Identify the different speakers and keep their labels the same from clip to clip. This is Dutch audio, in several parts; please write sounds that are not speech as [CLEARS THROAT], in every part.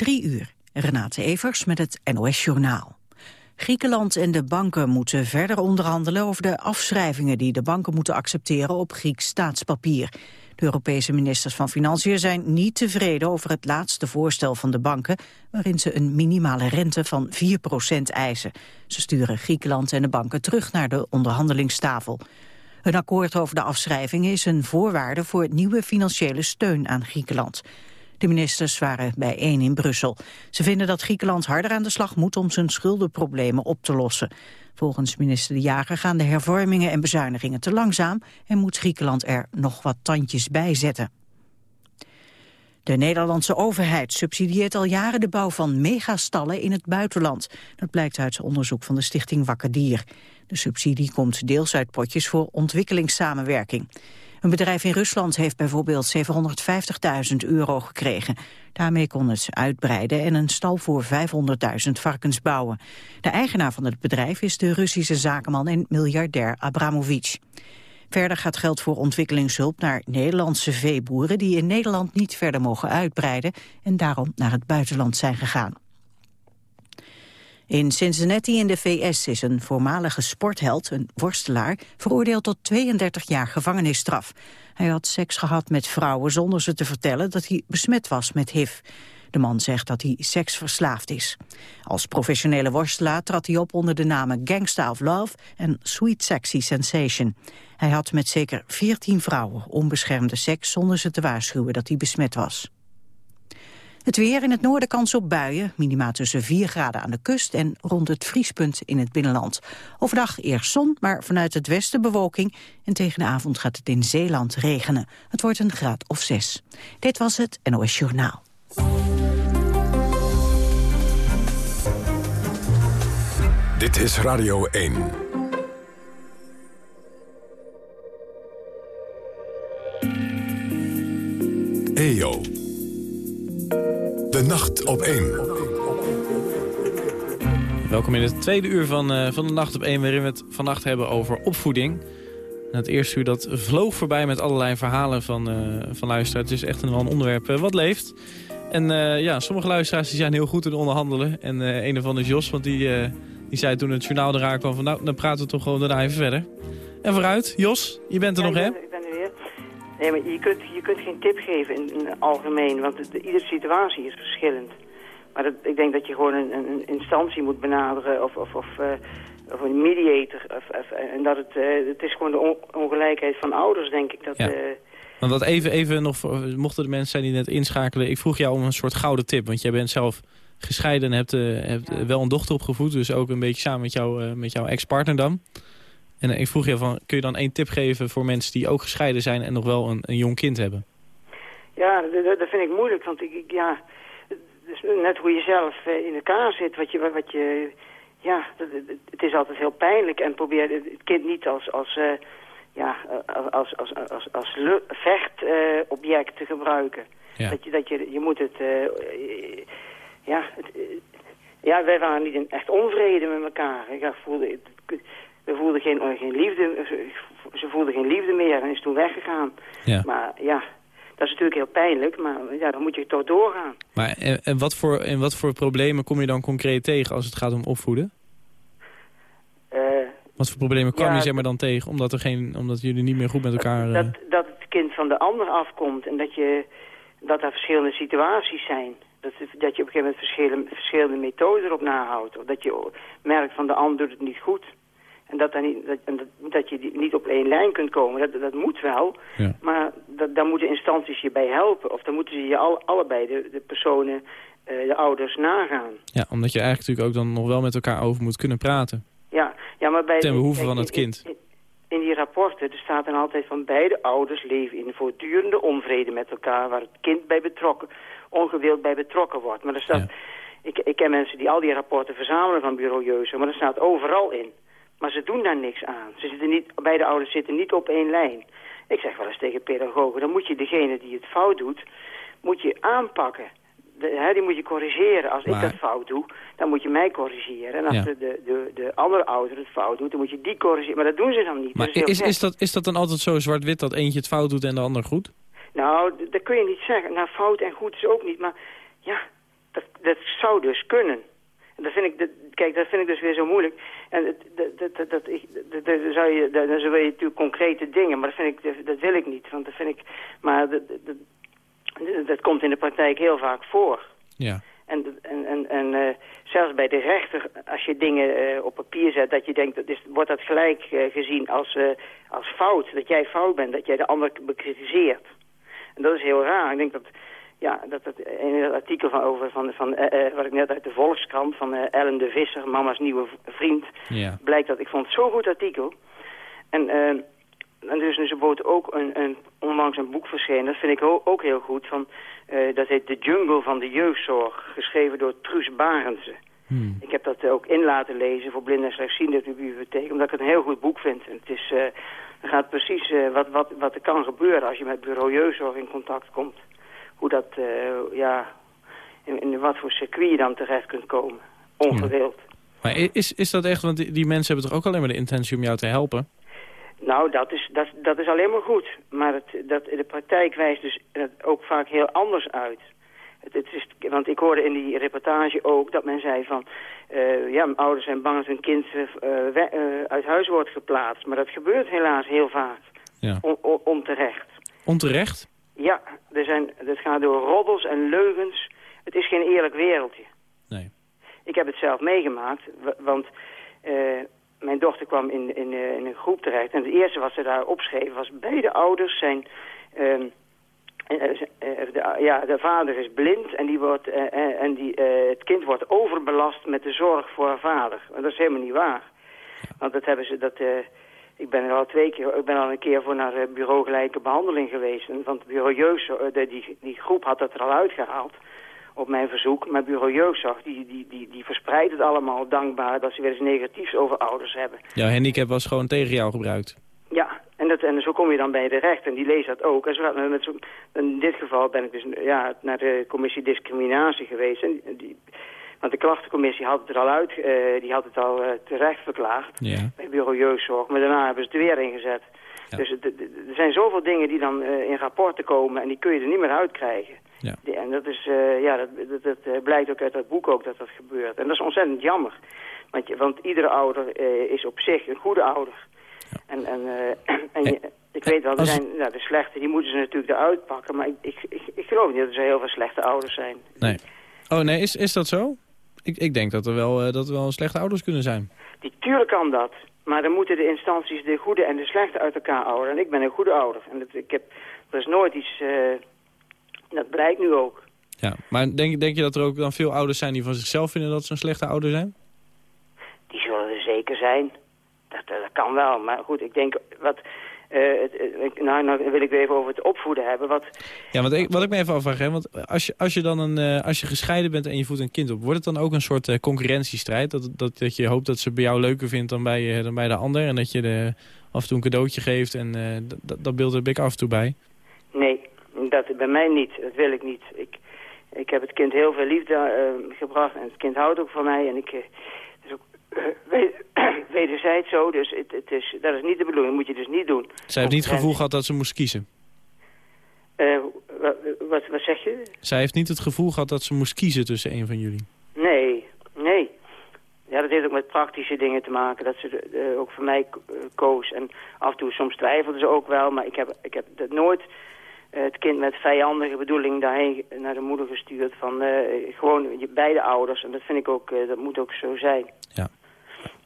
Speaker 1: Drie uur. Renate Evers met het NOS Journaal. Griekenland en de banken moeten verder onderhandelen over de afschrijvingen die de banken moeten accepteren op Grieks staatspapier. De Europese ministers van Financiën zijn niet tevreden over het laatste voorstel van de banken, waarin ze een minimale rente van 4% eisen. Ze sturen Griekenland en de banken terug naar de onderhandelingstafel. Een akkoord over de afschrijvingen is een voorwaarde voor nieuwe financiële steun aan Griekenland. De ministers waren bijeen in Brussel. Ze vinden dat Griekenland harder aan de slag moet om zijn schuldenproblemen op te lossen. Volgens minister De Jager gaan de hervormingen en bezuinigingen te langzaam en moet Griekenland er nog wat tandjes bij zetten. De Nederlandse overheid subsidieert al jaren de bouw van megastallen in het buitenland. Dat blijkt uit onderzoek van de stichting Wakker Dier. De subsidie komt deels uit potjes voor ontwikkelingssamenwerking. Een bedrijf in Rusland heeft bijvoorbeeld 750.000 euro gekregen. Daarmee kon het uitbreiden en een stal voor 500.000 varkens bouwen. De eigenaar van het bedrijf is de Russische zakenman en miljardair Abramovic. Verder gaat geld voor ontwikkelingshulp naar Nederlandse veeboeren... die in Nederland niet verder mogen uitbreiden en daarom naar het buitenland zijn gegaan. In Cincinnati in de VS is een voormalige sportheld, een worstelaar, veroordeeld tot 32 jaar gevangenisstraf. Hij had seks gehad met vrouwen zonder ze te vertellen dat hij besmet was met HIV. De man zegt dat hij seksverslaafd is. Als professionele worstelaar trad hij op onder de namen Gangsta of Love en Sweet Sexy Sensation. Hij had met zeker 14 vrouwen onbeschermde seks zonder ze te waarschuwen dat hij besmet was. Het weer in het noorden kans op buien, minima tussen 4 graden aan de kust en rond het vriespunt in het binnenland. Overdag eerst zon, maar vanuit het westen bewolking en tegen de avond gaat het in Zeeland regenen. Het wordt een graad of 6. Dit was het NOS Journaal.
Speaker 2: Dit is Radio 1. EO. De nacht op 1.
Speaker 3: Welkom in het tweede uur van, uh, van de Nacht op 1... waarin we het vannacht hebben over opvoeding. En het eerste uur dat vloog voorbij met allerlei verhalen van, uh, van luisteraars. Het is echt een, wel een onderwerp uh, wat leeft. En ja, sommige luisteraars die zijn heel goed in onderhandelen. En een ervan is Jos, want die, die zei toen het journaal eraan kwam... van nou, dan praten we toch gewoon daarna even verder. En vooruit, Jos, je bent er nog, hè?
Speaker 4: Nee, maar je kunt, je kunt geen tip geven in, in het algemeen, want de, iedere situatie is verschillend. Maar dat, ik denk dat je gewoon een, een instantie moet benaderen of, of, of, uh, of een mediator. Of, of, en dat het, uh, het is gewoon de ongelijkheid van ouders, denk ik. Dat, ja. Uh,
Speaker 3: want dat even, even nog, mochten de mensen zijn die net inschakelen... ik vroeg jou om een soort gouden tip, want jij bent zelf gescheiden en hebt, hebt wel een dochter opgevoed. Dus ook een beetje samen met, jou, met jouw ex-partner dan. En ik vroeg je van, kun je dan één tip geven voor mensen die ook gescheiden zijn en nog wel een, een jong kind hebben?
Speaker 4: Ja, dat, dat vind ik moeilijk, want ik, ik ja, dus net hoe je zelf eh, in elkaar zit, wat je, wat je ja, het is altijd heel pijnlijk en probeer het kind niet als, als, uh, ja, als, als, als, als, vechtobject uh, te gebruiken. Ja. Dat je, dat je, je moet het, uh, ja, het, ja, wij waren niet in echt onvrede met elkaar. Ik voelde, we voelden geen, eh, geen liefde, ze voelden geen liefde meer en is toen weggegaan. Ja. Maar ja, dat is natuurlijk heel pijnlijk, maar ja, dan moet je toch doorgaan.
Speaker 3: Maar en, en, wat voor, en wat voor problemen kom je dan concreet tegen als het gaat om opvoeden? Uh, wat voor problemen kwam je zeg maar dan tegen, omdat, er geen, omdat jullie niet meer goed met elkaar...
Speaker 4: Dat, uh... dat het kind van de ander afkomt en dat, je, dat er verschillende situaties zijn. Dat, dat je op een gegeven moment verschillende, verschillende methoden erop nahoudt. Of dat je merkt van de ander doet het niet goed. En dat, dan niet, dat, dat je niet op één lijn kunt komen, dat, dat moet wel. Ja. Maar dat, daar moeten instanties je bij helpen. Of dan moeten ze je al, allebei, de, de personen, uh, de ouders, nagaan.
Speaker 3: Ja, omdat je eigenlijk natuurlijk ook dan nog wel met elkaar over moet kunnen praten.
Speaker 4: Ja, ja maar bij...
Speaker 3: Ten behoeve van het kind.
Speaker 4: In, in, die rapporten er staat dan altijd van beide ouders leven in voortdurende onvrede met elkaar... waar het kind bij betrokken, ongewild bij betrokken wordt. Maar er staat... Ik, ik ken mensen die al die rapporten verzamelen van bureau Jeuze, maar er staat overal in maar ze doen daar niks aan. Ze zitten niet, beide ouders zitten niet op één lijn. Ik zeg wel eens tegen pedagogen, dan moet je degene die het fout doet, moet je aanpakken. De, hè, die moet je corrigeren. Als ik dat fout doe, dan moet je mij corrigeren. En als de, de, de, de, andere ouder het fout doet, dan moet je die corrigeren. Maar dat doen ze dan niet.
Speaker 3: Maar is, is, is, dat, is dat dan altijd zo zwart-wit dat eentje het fout doet en de ander goed?
Speaker 4: Nou, dat kun je niet zeggen. Nou, fout en goed is ook niet. Maar ja, dat, dat zou dus kunnen. Dat vind ik, dat, kijk, dat vind ik dus weer zo moeilijk. En dat, dat, dat, dat, ik, dat, dat zou je, dan wil je natuurlijk concrete dingen, maar dat, vind ik, dat, wil ik niet. Want dat vind ik, maar dat, dat, dat, dat komt in de praktijk heel vaak voor.
Speaker 3: Ja.
Speaker 4: En, en, en, en uh, zelfs bij de rechter, als je dingen uh, op papier zet, dat je denkt, dat is, wordt dat gelijk uh, gezien als, als fout. Dat jij fout bent, dat jij de ander bekritiseert. En dat is heel raar. Ik denk dat, ja, dat, dat in het artikel van, over, van, van wat ik net uit de Volkskrant, van Ellen de Visser, mama's nieuwe vriend,
Speaker 3: ja.
Speaker 4: blijkt dat, ik vond het zo'n goed artikel. En, en dus is bijvoorbeeld ook een, een, onlangs een boek verschenen, dat vind ik ook heel goed, van dat heet De Jungle van de Jeugdzorg, geschreven door Truus Barendse.
Speaker 3: Hmm.
Speaker 4: Ik heb dat ook in laten lezen voor blinden en slechtzienden in de bibliotheek, omdat ik het een heel goed boek vind. En het is, er gaat precies wat, wat, wat er kan gebeuren als je met bureau jeugdzorg in contact komt. Hoe dat, ja, in, in, wat voor circuit je dan terecht kunt komen. Ongewild.
Speaker 3: Ja. Maar is, is dat echt, want die, die mensen hebben toch ook alleen maar de intentie om jou te helpen?
Speaker 4: Nou, dat is, dat, dat is alleen maar goed. Maar het, dat, de praktijk wijst dus ook vaak heel anders uit. Het, het is, want ik hoorde in die reportage ook dat men zei van... Uh, ja, ouders zijn bang dat hun kind uh, we, uh, uit huis wordt geplaatst. Maar dat gebeurt helaas heel vaak.
Speaker 3: Ja.
Speaker 4: On, on, onterecht.
Speaker 3: Onterecht?
Speaker 4: Ja, er zijn, gaat door roddels en leugens. Het is geen eerlijk wereldje.
Speaker 3: Nee.
Speaker 4: Ik heb het zelf meegemaakt, want mijn dochter kwam in, in, uh, in, een groep terecht. En het eerste wat ze daar opschreef was... beide ouders zijn... Uh, de, ja, de vader is blind en, die wordt, en die, het kind wordt overbelast met de zorg voor haar vader. En dat is helemaal niet waar. Want dat hebben ze... Dat, ik ben er al twee keer, ik ben al een keer voor naar bureau gelijke behandeling geweest. Want bureau jeugd, die, die groep had dat er al uitgehaald op mijn verzoek. Maar bureau jeugdzorg, die, die, die, die verspreidt het allemaal dankbaar dat ze weer eens negatiefs over ouders hebben.
Speaker 3: Jouw handicap was gewoon tegen jou gebruikt?
Speaker 4: Ja, en, dat, en zo kom je dan bij de rechter en die leest dat ook. En zo gaat met zo, in dit geval ben ik dus ja, naar de commissie discriminatie geweest. En die, want de klachtencommissie had het er al uit, uh, die had het al uh, terecht verklaard
Speaker 3: ja.
Speaker 4: bij bureau jeugdzorg. Maar daarna hebben ze het weer ingezet.
Speaker 3: Ja.
Speaker 4: Dus er zijn zoveel dingen die dan uh, in rapporten komen en die kun je er niet meer uitkrijgen.
Speaker 3: Ja.
Speaker 4: En dat, is, ja, dat, dat, dat, blijkt ook uit dat boek ook dat dat gebeurt. En dat is ontzettend jammer. Want, je, want iedere ouder is op zich een goede ouder.
Speaker 3: Ja.
Speaker 4: En, en, [CLEARS THROAT] en je, ik weet wel, er zijn, nou, de slechte, die moeten ze natuurlijk eruit pakken. Maar ik, ik, ik, ik geloof niet dat er zo heel veel slechte ouders zijn.
Speaker 3: Nee. Oh nee, is, is dat zo? Ik, ik denk dat er, wel, dat er wel slechte ouders kunnen zijn.
Speaker 4: Die, tuurlijk kan dat. Maar dan moeten de instanties de goede en de slechte uit elkaar houden. En ik ben een goede ouder. En dat, ik heb, er is nooit iets... Dat blijkt nu ook.
Speaker 3: Ja, maar denk, denk je dat er ook dan veel ouders zijn die van zichzelf vinden dat ze een slechte ouder zijn?
Speaker 4: Die zullen er zeker zijn. Dat, dat kan wel. Maar goed, ik denk wat... Uh, het, nou, nou wil ik weer even over het opvoeden hebben. Wat,
Speaker 3: ja, want ik, wat ik me even afvraag, hè, want als je, als je dan een, uh, als je gescheiden bent en je voedt een kind op, wordt het dan ook een soort concurrentiestrijd? Dat, dat, dat je hoopt dat ze bij jou leuker vindt dan bij, dan bij de ander en dat je de, af en toe een cadeautje geeft en dat, dat beeld heb ik af en toe bij?
Speaker 4: Nee, dat bij mij niet. Dat wil ik niet. Ik, ik heb het kind heel veel liefde uh, gebracht en het kind houdt ook van mij. En ik, uh, het is ook uh, [CLEARS THROAT] wederzijds zo, dus het, het is, dat is niet de bedoeling. Dat moet je dus niet doen.
Speaker 3: Zij heeft niet het gevoel gehad dat ze moest kiezen?
Speaker 4: Wat, wat, wat zeg je?
Speaker 3: Zij heeft niet het gevoel gehad dat ze moest kiezen tussen een van jullie?
Speaker 4: Nee, nee. Ja, dat heeft ook met praktische dingen te maken. Dat ze ook voor mij koos. En af en toe soms twijfelde ze ook wel. Maar ik heb, ik heb dat nooit het kind met vijandige bedoeling daarheen naar de moeder gestuurd. Van uh, gewoon je, beide ouders. En dat vind ik ook, uh, dat moet ook zo zijn.
Speaker 3: Ja.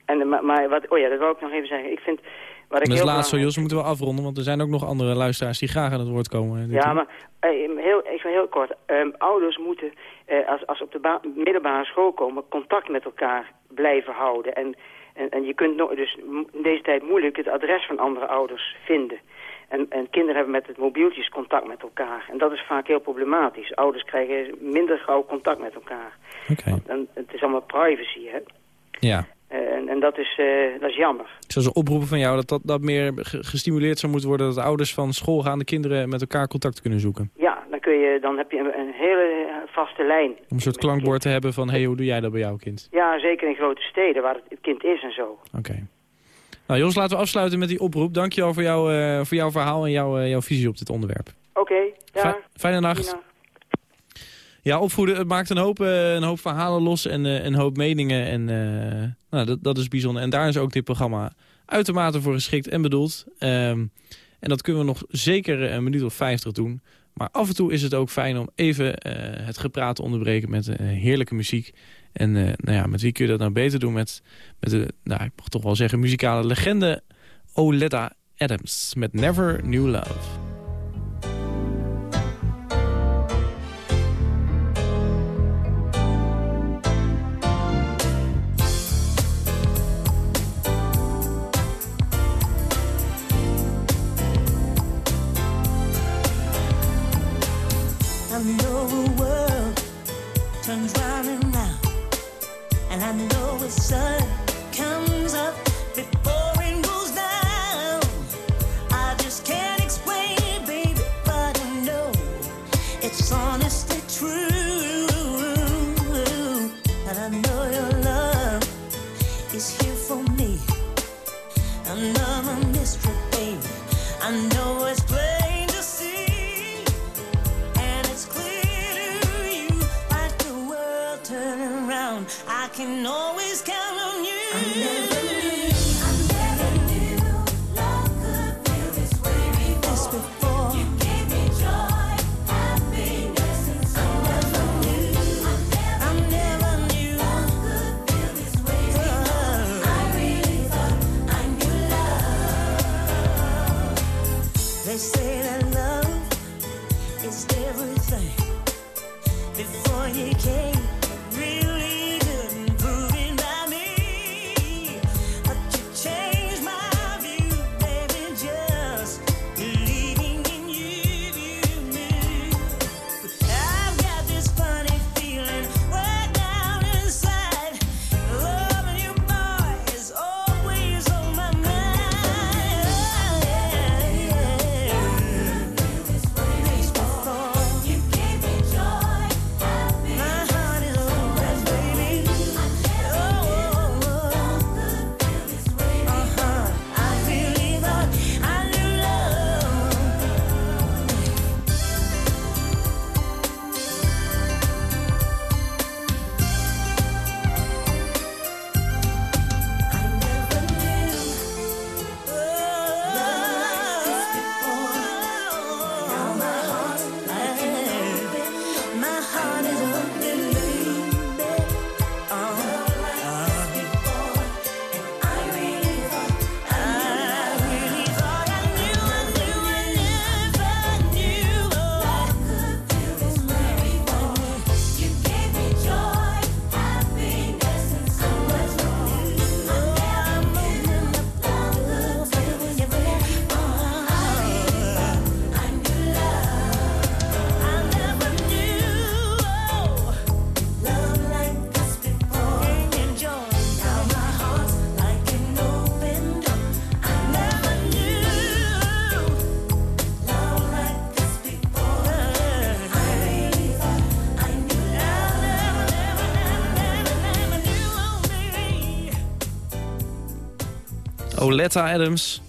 Speaker 4: En, maar, maar wat, oh ja, dat wil ik nog even zeggen. Ik vind, wat ik
Speaker 3: dat is laatst zo, Jos. We moeten wel afronden, want er zijn ook nog andere luisteraars die graag aan het woord komen.
Speaker 4: Ja, maar uh, heel, even heel kort. Um, ouders moeten, als, als ze op de middelbare school komen, contact met elkaar blijven houden. En, en, en je kunt no dus in deze tijd moeilijk het adres van andere ouders vinden. En, en, kinderen hebben met het mobieltjes contact met elkaar. En dat is vaak heel problematisch. Ouders krijgen minder gauw contact met elkaar.
Speaker 3: Oké.
Speaker 4: Okay. Het is allemaal privacy, hè?
Speaker 3: Ja.
Speaker 4: En, en dat, is, uh, dat is jammer.
Speaker 3: Ik zou een oproepen van jou dat, dat dat meer gestimuleerd zou moeten worden... dat ouders van schoolgaande kinderen met elkaar contact kunnen zoeken.
Speaker 4: Ja, dan, kun je, dan heb je een, een hele vaste lijn.
Speaker 3: Om een soort klankbord te hebben van... hé, hey, hoe doe jij dat bij jouw kind?
Speaker 4: Ja, zeker in grote steden waar het, kind is en zo.
Speaker 3: Oké. Okay. Nou Jos, laten we afsluiten met die oproep. Dankjewel voor, jou, uh, voor jouw verhaal en jouw, uh, jouw visie op dit onderwerp.
Speaker 4: Oké, okay, ja.
Speaker 3: Fijne nacht.
Speaker 5: Ja, opvoeden het maakt een hoop, een hoop verhalen los en een hoop meningen. En nou, dat, dat is bijzonder. En daar is ook dit programma uitermate voor geschikt en bedoeld. Ehm, en dat kunnen we nog zeker een minuut of 50 doen. Maar af en toe is het ook fijn om even het gepraat te onderbreken met heerlijke muziek. En nou ja, met wie kun je dat nou beter doen? Met, met de, nou, ik mag toch wel zeggen, muzikale legende Oletta Adams met Never New Love. I can always count on you. Oletta Adams.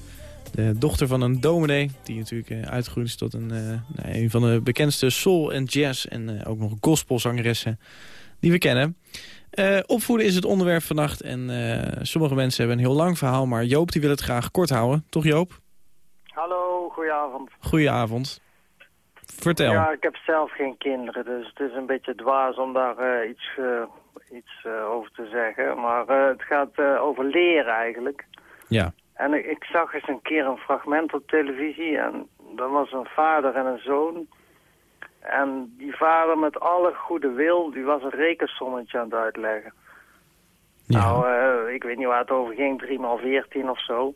Speaker 5: De dochter van een dominee, die natuurlijk uh, uitgegroeid is tot een, uh, nou, een van de bekendste soul- en jazz- en uh, ook nog gospelzangeressen die we kennen. opvoeden is het onderwerp vannacht en sommige mensen hebben een heel lang verhaal, maar Joop die wil het graag kort houden. Toch Joop?
Speaker 6: Hallo, goedenavond.
Speaker 5: Goedenavond. Vertel.
Speaker 6: Ja, ik heb zelf geen kinderen, dus het is een beetje dwaas om daar iets, iets over te zeggen. Maar het gaat over leren eigenlijk.
Speaker 5: Ja.
Speaker 6: En ik, ik, zag eens een keer een fragment op televisie en dat was een vader en een zoon. En die vader met alle goede wil, die was een rekensommetje aan het uitleggen. Ja. Nou, uh, ik weet niet waar het over ging, 3 x 14 of zo.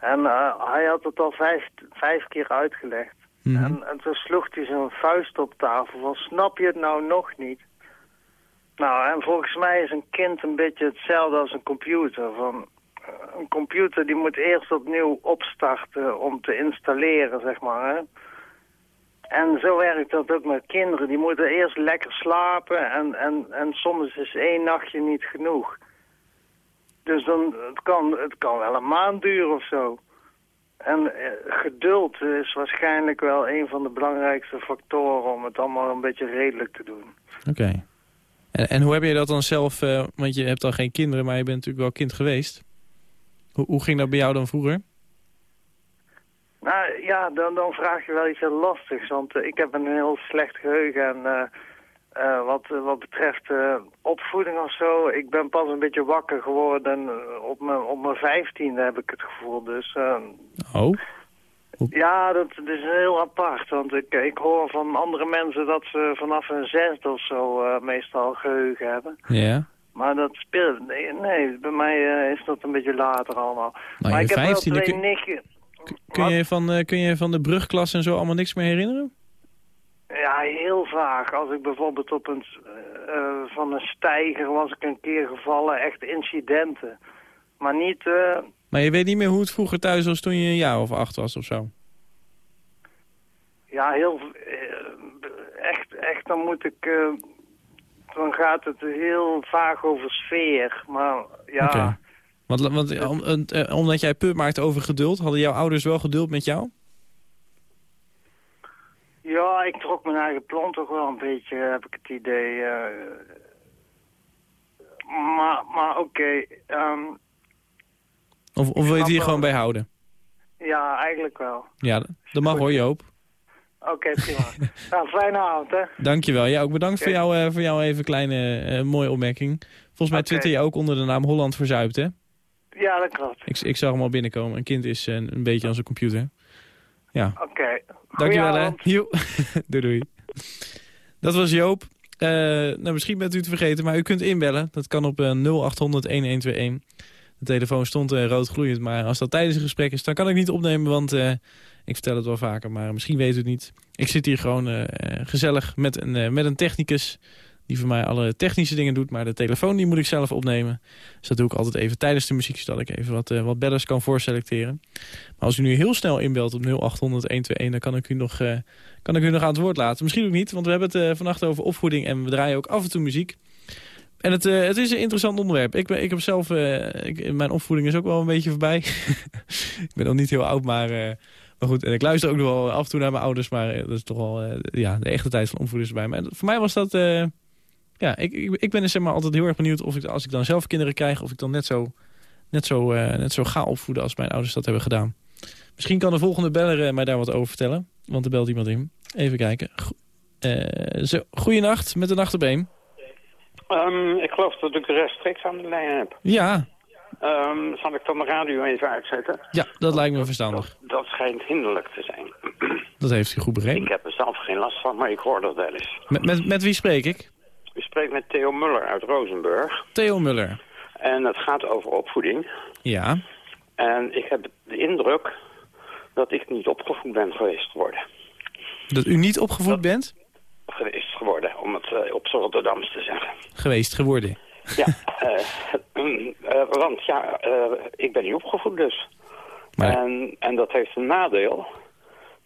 Speaker 6: En uh, hij had het al vijf, vijf keer uitgelegd. Mm -hmm. en, en toen sloeg hij zijn vuist op tafel van, snap je het nou nog niet? Nou, en volgens mij is een kind een beetje hetzelfde als een computer. Van, een computer die moet eerst opnieuw opstarten om te installeren, zeg maar. Hè? En zo werkt dat ook met kinderen. Die moeten eerst lekker slapen en, en, en soms is één nachtje niet genoeg. Dus dan, het, kan, het kan wel een maand duren of zo. En eh, geduld is waarschijnlijk wel een van de belangrijkste factoren om het allemaal een beetje redelijk te doen.
Speaker 3: Oké. En, en hoe heb je dat dan zelf, eh, want je hebt dan geen kinderen, maar je bent natuurlijk wel kind geweest. Hoe, hoe ging dat bij jou dan vroeger?
Speaker 6: Nou ja, dan, dan vraag je wel iets heel lastigs, want eh, ik heb een heel slecht geheugen en eh, eh, wat, wat betreft opvoeding of zo, ik ben pas een beetje wakker geworden op mijn op mijn vijftiende heb ik het gevoel, dus eh,
Speaker 3: Oh,
Speaker 6: ja, dat, dat is heel apart, want ik, ik hoor van andere mensen dat ze vanaf een zesde of zo meestal geheugen hebben.
Speaker 3: ja.
Speaker 6: Maar dat speelt, nee, nee bij mij eh, is dat een beetje later allemaal.
Speaker 3: Nou,
Speaker 6: maar ik heb wel
Speaker 3: 15e
Speaker 6: twee
Speaker 3: kun-. Kun je, van, eh, kun je van de brugklas en zo allemaal niks meer herinneren?
Speaker 6: Ja, heel vaag. Als ik bijvoorbeeld op een, eh, van een steiger was ik een keer gevallen, echt incidenten. Maar niet, eh,
Speaker 3: Maar je weet niet meer hoe het vroeger thuis was toen je een jaar of acht was of zo?
Speaker 6: ja, heel, echt, echt, dan moet ik, dan gaat het heel vaag over sfeer. Maar ja.
Speaker 3: Want, want om- eh, omdat jij punt maakt over geduld, hadden jouw ouders wel geduld met jou?
Speaker 6: ja, ik trok mijn eigen plan toch wel een beetje, heb ik het idee. eh. maar, maar oké, ehm,
Speaker 3: Of, of wil je het hier gewoon bij houden?
Speaker 6: ja, eigenlijk wel.
Speaker 3: Ja, dat- mag hoor, Joop.
Speaker 6: Oké, prima. [LAUGHS] nou, fijne avond, hè.
Speaker 3: Dankjewel. Ja, ook bedankt voor, jou, eh, voor jouw even kleine eh, mooie opmerking. Volgens mij twitter je ook onder de naam Holland Verzuipt, hè?
Speaker 6: Ja, dat klopt.
Speaker 3: Ik, ik zag hem al binnenkomen. Een kind is eh, een beetje als een computer. Ja,
Speaker 6: Oké.
Speaker 3: dankjewel hè. [LAUGHS] Doei doei. Dat was Joop. Nou, misschien bent u het vergeten, maar u kunt inbellen. Dat kan op eh, 0800-1121. De telefoon stond eh, rood gloeiend, maar als dat tijdens een gesprek is... dan kan ik niet opnemen, want eh, ik vertel het wel vaker. Maar misschien weet u het niet. Ik zit hier gewoon eh, gezellig met een, met een technicus... die voor mij alle technische dingen doet. Maar de telefoon die moet ik zelf opnemen. Dus dat doe ik altijd even tijdens de muziek... zodat ik even wat, wat bellers kan voorselecteren. Maar als u nu heel snel inbelt op 0800-121... dan kan ik, u nog, kan ik u nog aan het woord laten. Misschien ook niet, want we hebben het vannacht over opvoeding... en we draaien ook af en toe muziek. En het, eh, het is een interessant onderwerp. Ik, ben, ik heb zelf, eh, mijn opvoeding is ook wel een beetje voorbij. [LAUGHS] ik ben nog niet heel oud, maar, eh, maar goed. En ik luister ook nog wel af en toe naar mijn ouders, maar dat is toch wel ja, de echte tijd van opvoeding is voorbij. Maar voor mij was dat, ja, ik, ik, ik ben dus zeg maar altijd heel erg benieuwd of ik, als ik dan zelf kinderen krijg, of ik dan net zo, net zo, net zo ga opvoeden als mijn ouders dat hebben gedaan. Misschien kan de volgende beller mij daar wat over vertellen, want er belt iemand in. Even kijken. Go eh, zo, goeienacht, met de nacht.
Speaker 7: Ehm, ik geloof dat ik rechtstreeks aan de lijn heb.
Speaker 3: Ja,
Speaker 7: Ehm, zal ik dan de radio even uitzetten?
Speaker 3: ja, dat lijkt me verstandig.
Speaker 7: Dat, dat schijnt hinderlijk te zijn. [CLEARS THROAT]
Speaker 3: Dat heeft u goed
Speaker 7: ik
Speaker 3: begrepen.
Speaker 7: heb er zelf geen last van, maar ik hoor dat wel eens.
Speaker 3: Met, met, met wie spreek ik?
Speaker 7: U spreekt met Theo Muller uit Rozenburg.
Speaker 3: Theo Muller.
Speaker 7: En het gaat over opvoeding.
Speaker 3: Ja.
Speaker 7: En ik heb de indruk dat ik niet opgevoed ben geweest geworden.
Speaker 3: Dat u niet opgevoed bent?
Speaker 7: Geweest geworden, om het eh, op z'n Rotterdams te zeggen.
Speaker 3: Geweest, geworden.
Speaker 7: Ja, [LAUGHS] eh, [CLEARS THROAT] eh, want ja, ik ben niet opgevoed dus.
Speaker 3: Maar-
Speaker 7: En, en dat heeft een nadeel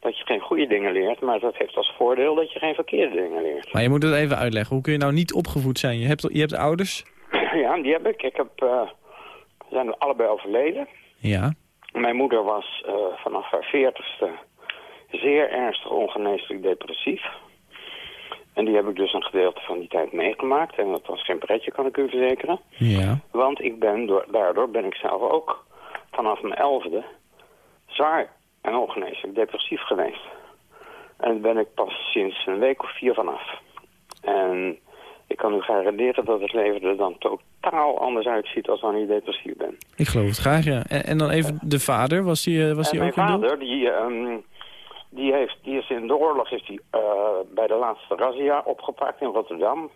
Speaker 7: dat je geen goede dingen leert, maar dat heeft als voordeel dat je geen verkeerde dingen leert.
Speaker 3: Maar je moet het even uitleggen. Hoe kun je nou niet opgevoed zijn? Je hebt, je hebt ouders? [CLEARS THROAT]
Speaker 7: Ja, die heb ik. Ik heb, eh, we zijn allebei overleden.
Speaker 3: Ja.
Speaker 7: Mijn moeder was vanaf haar veertigste zeer ernstig ongeneeslijk depressief. En die heb ik dus een gedeelte van die tijd meegemaakt. En dat was geen pretje, kan ik u verzekeren.
Speaker 3: Ja.
Speaker 7: Want ik ben door, daardoor ben ik zelf ook vanaf mijn elfde zwaar en ongeneeslijk depressief geweest. En daar ben ik pas sinds een week of vier vanaf. En ik kan u garanderen dat het leven er dan totaal anders uitziet als wanneer je depressief bent.
Speaker 3: Ik geloof het graag, ja. En, en dan even de vader. Was die, eh, was die
Speaker 7: mijn
Speaker 3: ook in beeld?
Speaker 7: vader, die, ehm, die, heeft, is in de oorlog is die, eh, bij de laatste razzia opgepakt in Rotterdam.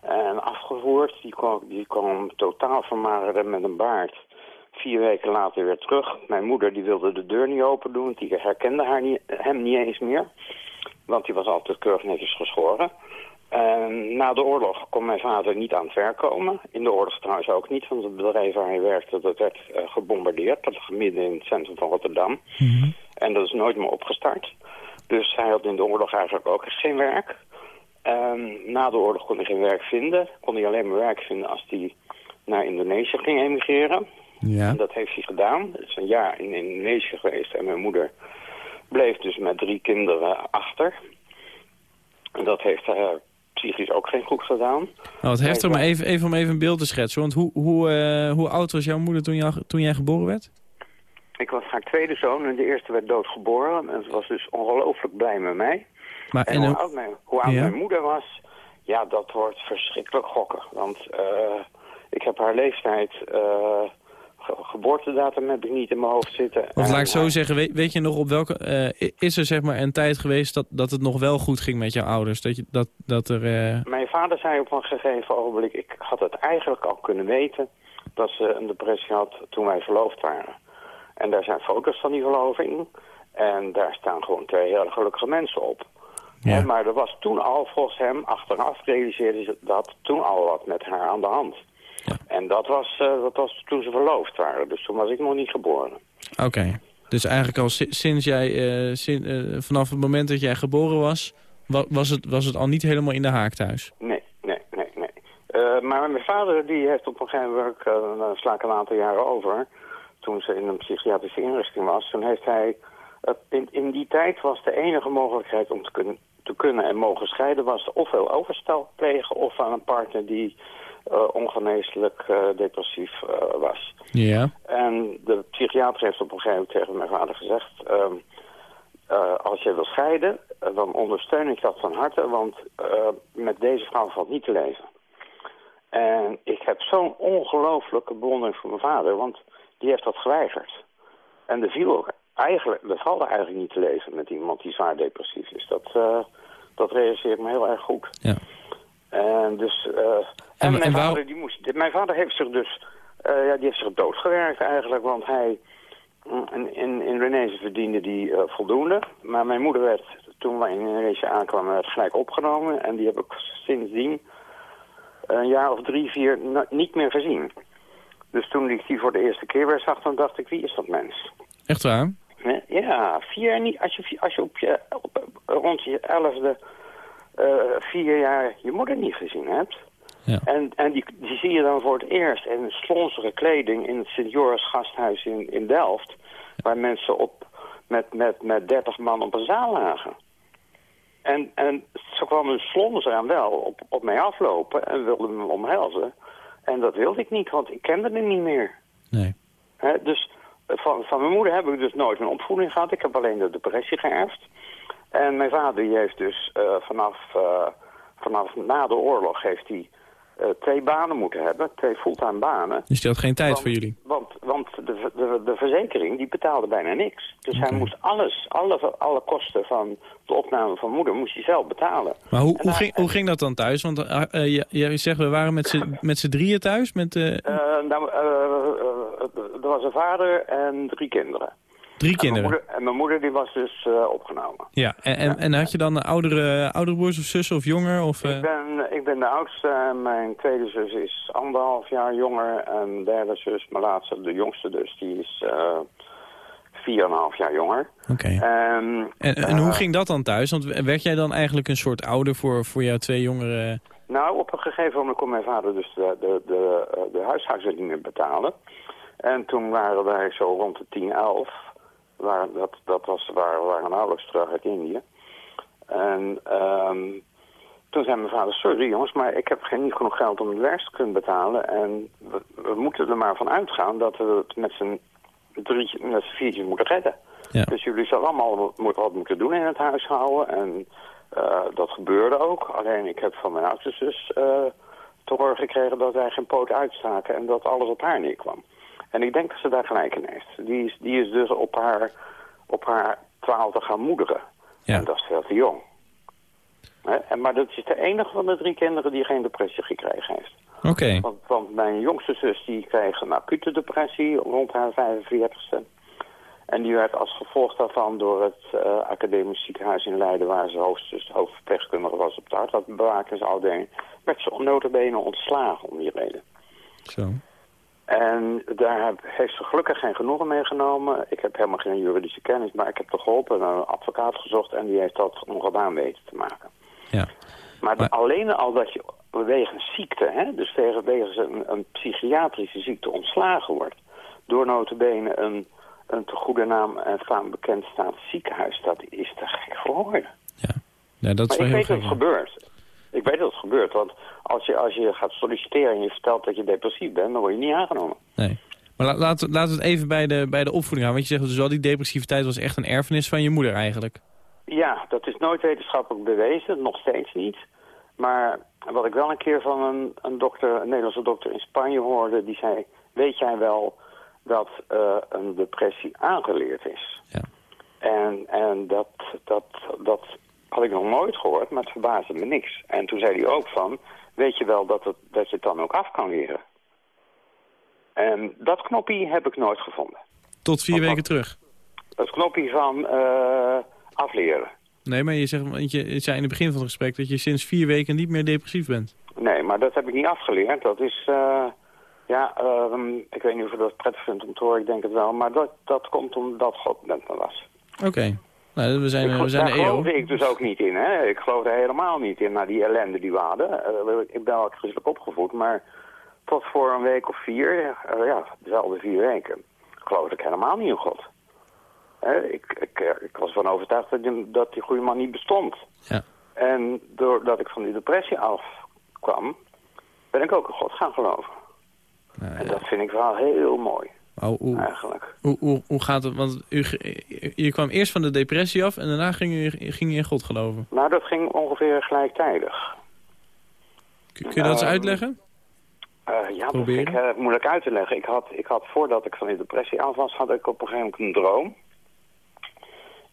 Speaker 7: En afgevoerd. Die kwam, die kwam totaal vermageren met een baard. Vier weken later weer terug. Mijn moeder die wilde de deur niet open doen. Die herkende haar niet, hem niet eens meer. Want die was altijd keurig netjes geschoren. En na de oorlog kon mijn vader niet aan het werk komen. In de oorlog trouwens ook niet, want het bedrijf waar hij werkte... dat werd eh, gebombardeerd. Dat lag midden in het centrum van Rotterdam. En dat is nooit meer opgestart. Dus hij had in de oorlog eigenlijk ook geen werk. Ehm, na de oorlog kon hij geen werk vinden. Kon hij alleen maar werk vinden als hij naar Indonesië ging emigreren.
Speaker 3: Ja.
Speaker 7: En dat heeft hij gedaan. Het is een jaar in Indonesië geweest en mijn moeder bleef dus met drie kinderen achter. En dat heeft haar psychisch ook geen goed gedaan.
Speaker 3: Nou, het heftig, maar even, even om even een beeld te schetsen. Want hoe, hoe, eh, hoe oud was jouw moeder toen, jou, toen jij geboren werd?
Speaker 7: Ik was haar tweede zoon en de eerste werd doodgeboren. En ze was dus ongelooflijk blij met mij.
Speaker 3: Maar,
Speaker 7: En,
Speaker 3: en,
Speaker 7: hoe oud, mijn, hoe oud
Speaker 3: Ja.
Speaker 7: mijn moeder was, ja, dat wordt verschrikkelijk gokken. Want eh, ik heb haar leeftijd, eh, ge- geboortedatum heb ik niet in mijn hoofd zitten.
Speaker 3: want
Speaker 7: En
Speaker 3: laat ik zo
Speaker 7: haar-
Speaker 3: zeggen, weet, weet je nog op welke... eh, is er zeg maar een tijd geweest dat, dat het nog wel goed ging met jouw ouders? Dat, je, dat, dat er... eh,
Speaker 7: Mijn vader zei op een gegeven ogenblik, ik had het eigenlijk al kunnen weten, dat ze een depressie had toen wij verloofd waren. En daar zijn foto's van die verloving. En daar staan gewoon twee hele gelukkige mensen op.
Speaker 3: Ja.
Speaker 7: Maar er was toen al, volgens hem, achteraf realiseerde ze dat toen al wat met haar aan de hand.
Speaker 3: Ja.
Speaker 7: En dat was, eh, dat was toen ze verloofd waren. Dus toen was ik nog niet geboren.
Speaker 3: Oké. Dus eigenlijk al si- sinds jij, eh, sin- eh, vanaf het moment dat jij geboren was, wa- was het, was het al niet helemaal in de haak thuis?
Speaker 7: Nee, nee, nee, nee. Maar mijn vader die heeft op een gegeven moment, sla ik een aantal jaren over, toen ze in een psychiatrische inrichting was, toen heeft hij, eh, in, in die tijd was de enige mogelijkheid om te kunnen, te kunnen en mogen scheiden, was ofwel overstel plegen of aan een partner die eh, ongeneeslijk eh, depressief was.
Speaker 3: Ja.
Speaker 7: En de psychiater heeft op een gegeven moment tegen mijn vader gezegd... ehm, eh, als je wil scheiden, dan ondersteun ik dat van harte... want met deze vrouw valt niet te leven. En ik heb zo'n ongelooflijke bewondering voor mijn vader... want die heeft dat geweigerd. En er, viel ook eigenlijk, er valt eigenlijk niet te leven met iemand die zwaar depressief is. Dat, eh, dat realiseert me heel erg goed.
Speaker 3: Ja.
Speaker 7: En dus... eh, en,
Speaker 3: En-
Speaker 7: mijn,
Speaker 3: en
Speaker 7: vader, die moest, mijn vader heeft zich dus... eh, ja, die heeft zich doodgewerkt eigenlijk, want hij... mm, In, in, in verdiende die voldoende. Maar mijn moeder werd, toen wij in Indonesië aankwamen, werd gelijk opgenomen. En die heb ik sindsdien een jaar of drie, vier niet meer gezien. Dus toen ik die voor de eerste keer weer zag, dan dacht ik, wie is dat mens?
Speaker 3: Echt waar?
Speaker 7: Ja, vier jaar niet. Als je, als je op je op- rond je elfde eh, vier jaar je moeder niet gezien hebt.
Speaker 3: Ja.
Speaker 7: En, en die, die zie je dan voor het eerst in slonzige kleding in het Sint-Joris gasthuis in, in Delft. Waar mensen op, met, met, met 30 man op een zaal lagen. En, en ze kwamen slonzer aan wel op, op mij aflopen en wilden me omhelzen. En dat wilde ik niet, want ik kende hem niet meer.
Speaker 3: Nee.
Speaker 7: Dus eh, van, van mijn moeder heb ik dus nooit een opvoeding gehad. Ik heb alleen de depressie geërfd. En mijn vader die heeft dus eh, vanaf, eh, vanaf na de oorlog heeft hij twee banen moeten hebben. Twee fulltime banen.
Speaker 3: Dus die had geen tijd
Speaker 7: Want-
Speaker 3: voor jullie?
Speaker 7: Want, want de, de, de verzekering die betaalde bijna niks. Dus hij moest alles, alle, alle kosten van de opname van moeder moest hij zelf betalen.
Speaker 3: Maar hoe, hoe, ging, hoe ging dat dan thuis? Want eh, eh, je, je zegt, we waren [LAUGHS] met z'n- drieën thuis? Met eh,
Speaker 7: Eh, nou, eh, eh, er was een vader en drie kinderen.
Speaker 3: Drie
Speaker 7: En mijn,
Speaker 3: kinderen?
Speaker 7: moeder, en mijn moeder die was dus eh, opgenomen.
Speaker 3: Ja, en, en, en had je dan een oudere, oudere broers of zussen of jonger? Of, eh,
Speaker 7: Ik, ben, ik ben de oudste en mijn tweede zus is anderhalf jaar jonger. En derde zus, mijn laatste, de jongste dus, die is eh vier en een half jaar jonger.
Speaker 3: Oké. En, en
Speaker 7: eh,
Speaker 3: hoe ging dat dan thuis? Want werd jij dan eigenlijk een soort ouder voor, voor jouw twee jongere...
Speaker 7: Nou, op een gegeven moment kon mijn vader dus de, de, de, eh, de huishouding betalen. En toen waren wij zo rond de 10, 11. Waar, dat, dat was, waar, waren nauwelijks terug uit Indië. En ehm, toen zei mijn vader, sorry jongens, maar ik heb geen, niet genoeg geld om het werk te kunnen betalen. En we, we moeten er maar van uitgaan dat we het met z'n drietje, met z'n viertjes moeten redden.
Speaker 3: Ja.
Speaker 7: Dus jullie zullen allemaal mo- wat moeten doen in het huishouden. En eh, dat gebeurde ook. Alleen ik heb van mijn oudste zus eh, te horen gekregen dat wij geen poot uitstaken en dat alles op haar neerkwam. En ik denk dat ze daar gelijk in heeft. Die is, die is dus op haar, op haar twaalfde gaan moederen.
Speaker 3: Ja.
Speaker 7: En dat is veel te jong. En, maar dat is de enige van de drie kinderen die geen depressie gekregen heeft.
Speaker 3: Oké.
Speaker 7: Want, want mijn jongste zus die kreeg een acute depressie rond haar 45ste. En die werd als gevolg daarvan door het eh, academisch ziekenhuis in Leiden... waar ze hoofdzus, hoofdverpleegkundige was op de hartbewakingsafdeling... werd ze notabene ontslagen om die reden.
Speaker 3: Zo.
Speaker 7: En daar heb- heeft ze gelukkig geen genoegen mee genomen. Ik heb helemaal geen juridische kennis, maar ik heb er geholpen... en een advocaat gezocht en die heeft dat ongedaan weten te maken.
Speaker 3: Ja.
Speaker 7: Maar,
Speaker 3: Maar-
Speaker 7: alleen al dat je wegens ziekte, hè, dus wegens een, een psychiatrische ziekte ontslagen wordt... door notabene een, een te goede naam en faam bekend staand ziekenhuis. Dat is te gek voor woorden.
Speaker 3: Ja, ja dat is
Speaker 7: Maar ik weet dat het gebeurt. Ik weet dat het gebeurt, want als je, als je gaat solliciteren en je vertelt dat je depressief bent, dan word je niet aangenomen.
Speaker 3: Nee. Maar la- laten, we- laten we het even bij de, bij de opvoeding houden. Want je zegt dus wel, die depressiviteit was echt een erfenis van je moeder eigenlijk.
Speaker 7: Ja, dat is nooit wetenschappelijk bewezen, nog steeds niet. Maar wat ik wel een keer van een, een dokter, een Nederlandse dokter in Spanje hoorde, die zei, weet jij wel dat eh, een depressie aangeleerd is?
Speaker 3: Ja.
Speaker 7: En, en dat, dat, dat had ik nog nooit gehoord, maar het verbaasde me niks. En toen zei hij ook van, weet je wel dat, het, dat je het dan ook af kan leren? En dat knopje heb ik nooit gevonden.
Speaker 3: Tot vier weken terug.
Speaker 7: Dat knopje van eh, afleren.
Speaker 3: Nee, maar je, zegt, want je zei in het begin van het gesprek dat je sinds vier weken niet meer depressief bent.
Speaker 7: Nee, maar dat heb ik niet afgeleerd. Dat is, eh, ja, ehm, ik weet niet of je dat prettig vindt om te horen, ik denk het wel. Maar dat, dat komt omdat God met me was.
Speaker 3: Oké. We zijn,
Speaker 7: Ik-
Speaker 3: we zijn
Speaker 7: daar
Speaker 3: EO.
Speaker 7: geloofde ik dus ook niet in, hè. Ik geloof er helemaal niet in, naar die ellende die we hadden. Eh, ik ben wel christelijk opgevoed, maar tot voor een week of vier, eh, ja, dezelfde vier weken, geloofde ik helemaal niet in God. Ik, ik, eh, ik was ervan overtuigd dat die, dat die goede man niet bestond.
Speaker 3: Ja.
Speaker 7: En doordat ik van die depressie afkwam, ben ik ook in God gaan geloven.
Speaker 3: Nou,
Speaker 7: En dat vind ik wel heel mooi,
Speaker 3: Oh, hoe,
Speaker 7: eigenlijk.
Speaker 3: hoe, hoe, hoe gaat het? Want u, je kwam eerst van de depressie af en daarna ging je, ging je in God geloven.
Speaker 7: Nou, dat ging ongeveer gelijktijdig.
Speaker 3: Kun, kun je dat eens
Speaker 7: Ehm,
Speaker 3: uitleggen?
Speaker 7: Eh, ja, dat
Speaker 3: Proberen?
Speaker 7: vind ik eh, moeilijk uit te leggen. Ik had, ik had, voordat ik van die depressie af was, had ik op een gegeven moment een droom.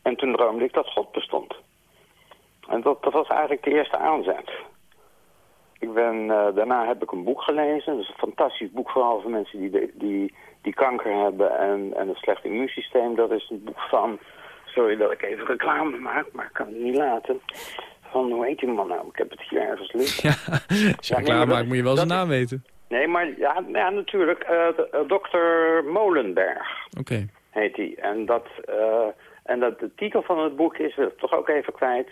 Speaker 7: En toen droomde ik dat God bestond. En dat, dat was eigenlijk de eerste aanzet. Ik ben, eh, daarna heb ik een boek gelezen. Dat is een fantastisch boek, vooral voor mensen die, de- die, die kanker hebben en, en een slecht immuunsysteem. Dat is een boek van, sorry dat ik even reclame maak, maar ik kan het niet laten. Van, hoe heet die man nou? Ik heb het hier ergens liggen.
Speaker 3: Ja, [LAUGHS] als je
Speaker 7: maar dat-
Speaker 3: maakt moet je wel zijn naam weten.
Speaker 7: Nee, maar ja, ja natuurlijk. eh, dokter Molenberg
Speaker 3: Oké.
Speaker 7: heet hij. En, dat, eh, en dat, de titel van het boek is, toch ook even kwijt,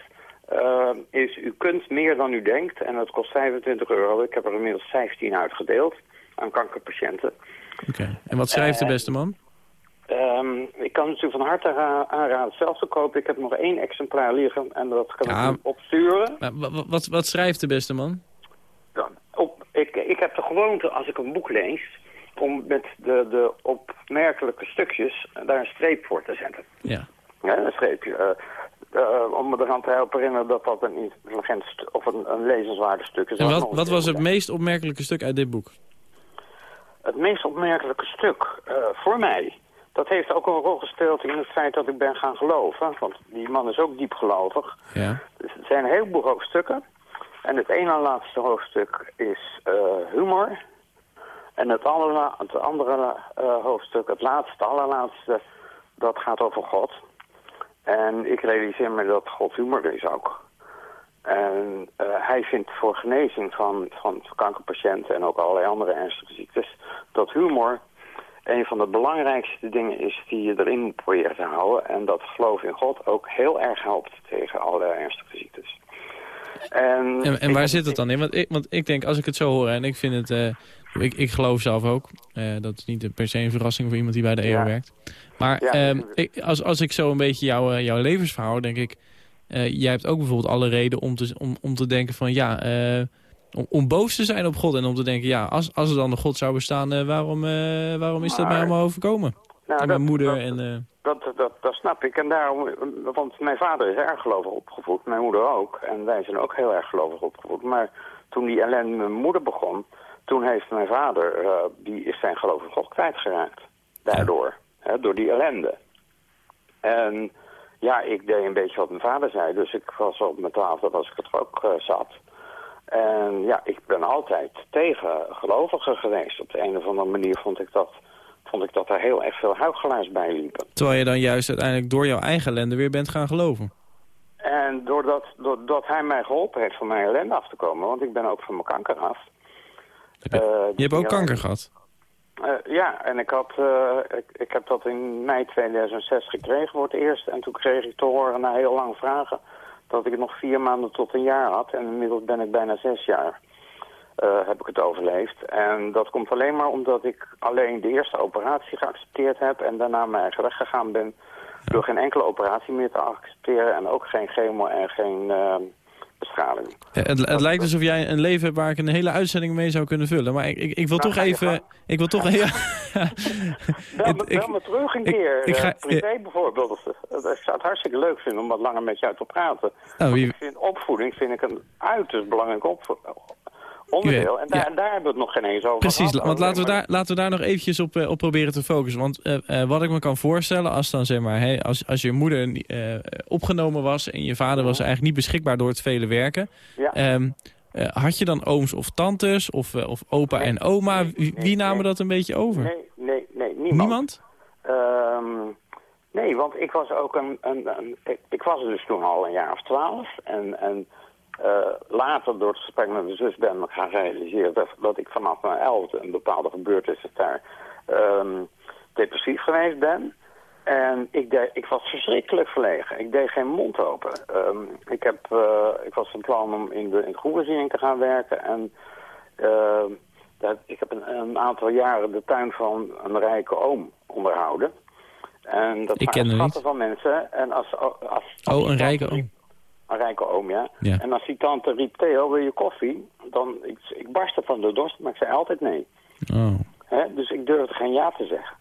Speaker 7: eh, is U kunt meer dan u denkt. En dat kost 25 euro. Ik heb er inmiddels 15 uitgedeeld aan kankerpatiënten.
Speaker 3: Oké. En wat schrijft de
Speaker 7: Eh,
Speaker 3: beste man?
Speaker 7: Ehm, ik kan natuurlijk van harte ra- aanraden zelf te kopen. Ik heb nog één exemplaar liggen en dat kan
Speaker 3: Ja.
Speaker 7: ik u opsturen.
Speaker 3: Maar wa- wa- wat, wat schrijft de beste man?
Speaker 7: Op, ik, ik heb de gewoonte als ik een boek lees... om met de, de opmerkelijke stukjes daar een streep voor te zetten.
Speaker 3: Ja.
Speaker 7: Ja, een streepje. eh, om me eraan te helpen herinneren dat dat een intelligent of een, een lezenswaardig stuk is.
Speaker 3: En wat, wat was het meest opmerkelijke stuk uit dit boek?
Speaker 7: Het meest opmerkelijke stuk eh, voor mij... dat heeft ook een rol gespeeld in het feit dat ik ben gaan geloven. Want die man is ook diep gelovig.
Speaker 3: Ja.
Speaker 7: Dus het zijn een heleboel hoofdstukken. En het ene laatste hoofdstuk is eh, humor. En het, allerla- het andere eh, hoofdstuk, het laatste, allerlaatste, dat gaat over God. En ik realiseer me dat God humor is ook. En eh, hij vindt voor genezing van, van kankerpatiënten en ook allerlei andere ernstige ziektes... dat humor een van de belangrijkste dingen is die je erin moet proberen te houden. En dat geloof in God ook heel erg helpt tegen allerlei ernstige ziektes. En,
Speaker 3: En, waar zit het dan in? Want ik, want ik denk, als ik het zo hoor, en ik vind het... eh, ik, ik geloof zelf ook. eh, dat is niet per se een verrassing voor iemand die bij de EO
Speaker 7: Ja.
Speaker 3: werkt. Maar
Speaker 7: Ja,
Speaker 3: ehm, ik, als, als ik zo een beetje jouw, eh, jouw levensverhaal, denk ik... eh, jij hebt ook bijvoorbeeld alle reden om te, om, om te denken van... ja, om, om boos te zijn op God en om te denken... ja, als, als er dan een God zou bestaan, waarom, waarom is dat mij allemaal overkomen?
Speaker 7: Nou,
Speaker 3: en mijn
Speaker 7: dat-
Speaker 3: moeder
Speaker 7: dat-
Speaker 3: en...
Speaker 7: Dat, dat, dat snap ik. En daarom, want mijn vader is erg gelovig opgevoed, mijn moeder ook. En wij zijn ook heel erg gelovig opgevoed. Maar toen die ellende met mijn moeder begon, toen heeft mijn vader, eh, die is zijn geloof in God kwijtgeraakt. Daardoor, hè, door die ellende. En ja, ik deed een beetje wat mijn vader zei. Dus ik was op mijn twaalfde was ik het ook eh, zat. En ja, ik ben altijd tegen gelovigen geweest. Op de een of andere manier vond ik dat, vond ik dat er heel erg veel huichelaars bij liepen.
Speaker 3: terwijl je dan juist uiteindelijk door jouw eigen ellende weer bent gaan geloven.
Speaker 7: En doordat, doordat hij mij geholpen heeft van mijn ellende af te komen, want ik ben ook van mijn kanker af.
Speaker 3: Heb je,
Speaker 7: Eh,
Speaker 3: je hebt ook kanker gehad.
Speaker 7: eh, ja, en ik, had, eh, ik, ik heb dat in mei 2006 gekregen voor het eerst. En toen kreeg ik te horen na heel lang vragen dat ik het nog vier maanden tot een jaar had. En inmiddels ben ik bijna zes jaar. heb ik het overleefd. En dat komt alleen maar omdat ik alleen de eerste operatie geaccepteerd heb... en daarna mijn eigen weg gegaan ben door geen enkele operatie meer te accepteren... en ook geen chemo en geen
Speaker 3: Ja, het, het lijkt alsof jij een leven hebt waar ik een hele uitzending mee zou kunnen vullen. Maar ik, ik, ik wil
Speaker 7: Nou,
Speaker 3: toch even... Ik wil toch... [LAUGHS] Ja,
Speaker 7: Bel me, [LAUGHS]
Speaker 3: Ik-
Speaker 7: bel me terug een
Speaker 3: ik-
Speaker 7: keer,
Speaker 3: ik
Speaker 7: eh,
Speaker 3: ga-
Speaker 7: privé bijvoorbeeld. Ik zou het hartstikke leuk vinden om wat langer met jou te praten.
Speaker 3: Nou, wie-
Speaker 7: Ik vind opvoeding vind ik een uiterst belangrijk opvo- onderdeel. En daar,
Speaker 3: Ja.
Speaker 7: daar hebben we het nog geen eens over
Speaker 3: Precies,
Speaker 7: gehad.
Speaker 3: want laten we, daar, laten we daar nog eventjes op, eh, op proberen te focussen. Want eh, eh, wat ik me kan voorstellen, als, dan, zeg maar, hey, als, als je moeder opgenomen was... en je vader was eigenlijk niet beschikbaar door het vele werken...
Speaker 7: Ja.
Speaker 3: ehm, eh, had je dan ooms of tantes of, of opa
Speaker 7: Nee,
Speaker 3: en oma?
Speaker 7: nee,
Speaker 3: Wie,
Speaker 7: nee,
Speaker 3: wie namen dat een beetje over?
Speaker 7: Nee, nee, nee, niemand.
Speaker 3: Niemand?
Speaker 7: Ehm, nee, want ik was ook een, een, een- ik, was dus toen al een jaar of twaalf. En, en eh, later door het gesprek met mijn zus ben ik gaan realiseren dat, dat ik vanaf mijn elfde een bepaalde gebeurtenis daar ehm, depressief geweest ben. En ik, deed, ik was verschrikkelijk verlegen. Ik deed geen mond open. Ehm, ik, heb, eh, ik was van plan om in de, in de groenvoorziening te gaan werken. En ehm, dat, ik heb een, een aantal jaren de tuin van een rijke oom onderhouden. En dat
Speaker 3: Ik ken
Speaker 7: schatten van mensen. En als, als, als
Speaker 3: Oh, een rijke oom.
Speaker 7: Een rijke oom, ja.
Speaker 3: Ja.
Speaker 7: En als die tante riep, Theo, wil je koffie? Dan, ik, ik barstte van de dorst, maar ik zei altijd nee.
Speaker 3: Oh.
Speaker 7: Dus ik durfde geen ja te zeggen.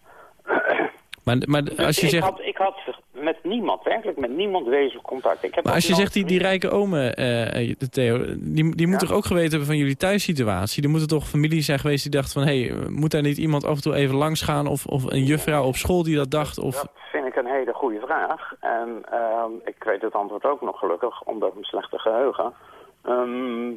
Speaker 3: Maar, maar
Speaker 7: Dus
Speaker 3: als je
Speaker 7: ik,
Speaker 3: zegt...
Speaker 7: had, ik had met niemand, werkelijk met niemand wezenlijk contact. Ik heb
Speaker 3: Maar als je zegt die, die rijke omen, eh, eh, Theo, die, die moet
Speaker 7: Ja.
Speaker 3: toch ook geweten hebben van jullie thuissituatie? Er moeten toch familie zijn geweest die dacht van... hé, hey, moet daar niet iemand af en toe even langs gaan? Of, of een juffrouw op school die dat dacht? Of...
Speaker 7: Dat vind ik een hele goede vraag. En ehm, ik weet het antwoord ook nog gelukkig, omdat mijn slechte geheugen. Ehm,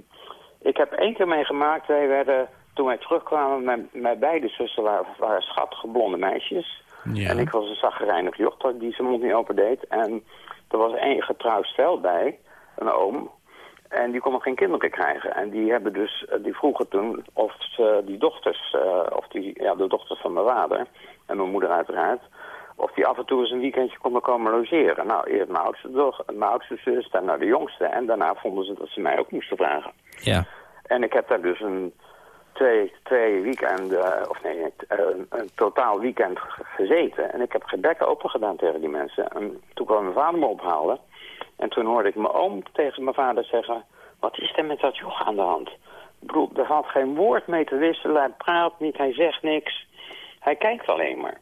Speaker 7: ik heb één keer meegemaakt, wij werden, toen wij terugkwamen, mijn, mijn beide zussen waren, waren schattige blonde meisjes.
Speaker 3: Ja.
Speaker 7: En ik was een zaggerijnig joch dat die zijn mond niet open deed. En er was één getrouwd stel bij, een oom. En die kon nog geen kinderen krijgen. En die hebben dus, eh, die vroegen toen of ze die dochters, eh, of die, ja, de dochters van mijn vader en mijn moeder uiteraard, of die af en toe eens een weekendje konden komen logeren. Nou, eerst mijn oudste, doch, mijn oudste zus, daarna de jongste. En daarna vonden ze dat ze mij ook moesten vragen.
Speaker 3: Ja.
Speaker 7: En ik heb daar dus een twee, twee weekenden, of nee, een, een totaal weekend ge- gezeten. En ik heb geen bekken open gedaan tegen die mensen. En toen kwam mijn vader me ophalen. En toen hoorde ik mijn oom tegen mijn vader zeggen... Wat is er met dat joch aan de hand? Ik bedoel, er valt geen woord mee te wisselen. Hij praat niet, hij zegt niks. Hij kijkt alleen maar.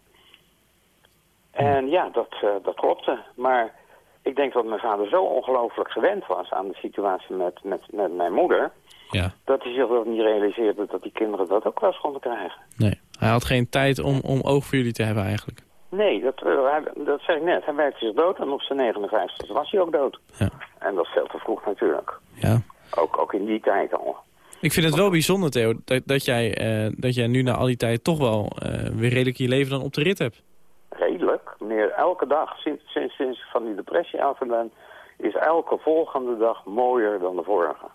Speaker 7: En ja, dat, eh, dat klopte. Maar ik denk dat mijn vader zo ongelooflijk gewend was aan de situatie met, met, met mijn moeder...
Speaker 3: ja.
Speaker 7: Dat hij zich ook niet realiseerde dat die kinderen dat ook wel eens konden krijgen.
Speaker 3: Nee. Hij had geen tijd om, om oog voor jullie te hebben eigenlijk.
Speaker 7: Nee, dat, eh, dat zeg ik net. Hij werkte zich dood en op zijn 59 was hij ook dood.
Speaker 3: Ja.
Speaker 7: En dat is veel te vroeg natuurlijk.
Speaker 3: Ja.
Speaker 7: Ook, ook in die tijd al.
Speaker 3: Ik vind het wel bijzonder, Theo, dat, dat, jij, eh, dat jij nu na al die tijd toch wel eh, weer redelijk je leven dan op de rit hebt.
Speaker 7: Redelijk. Meneer, elke dag, sinds, sinds, sinds ik van die depressie af ben, is elke volgende dag mooier dan de vorige.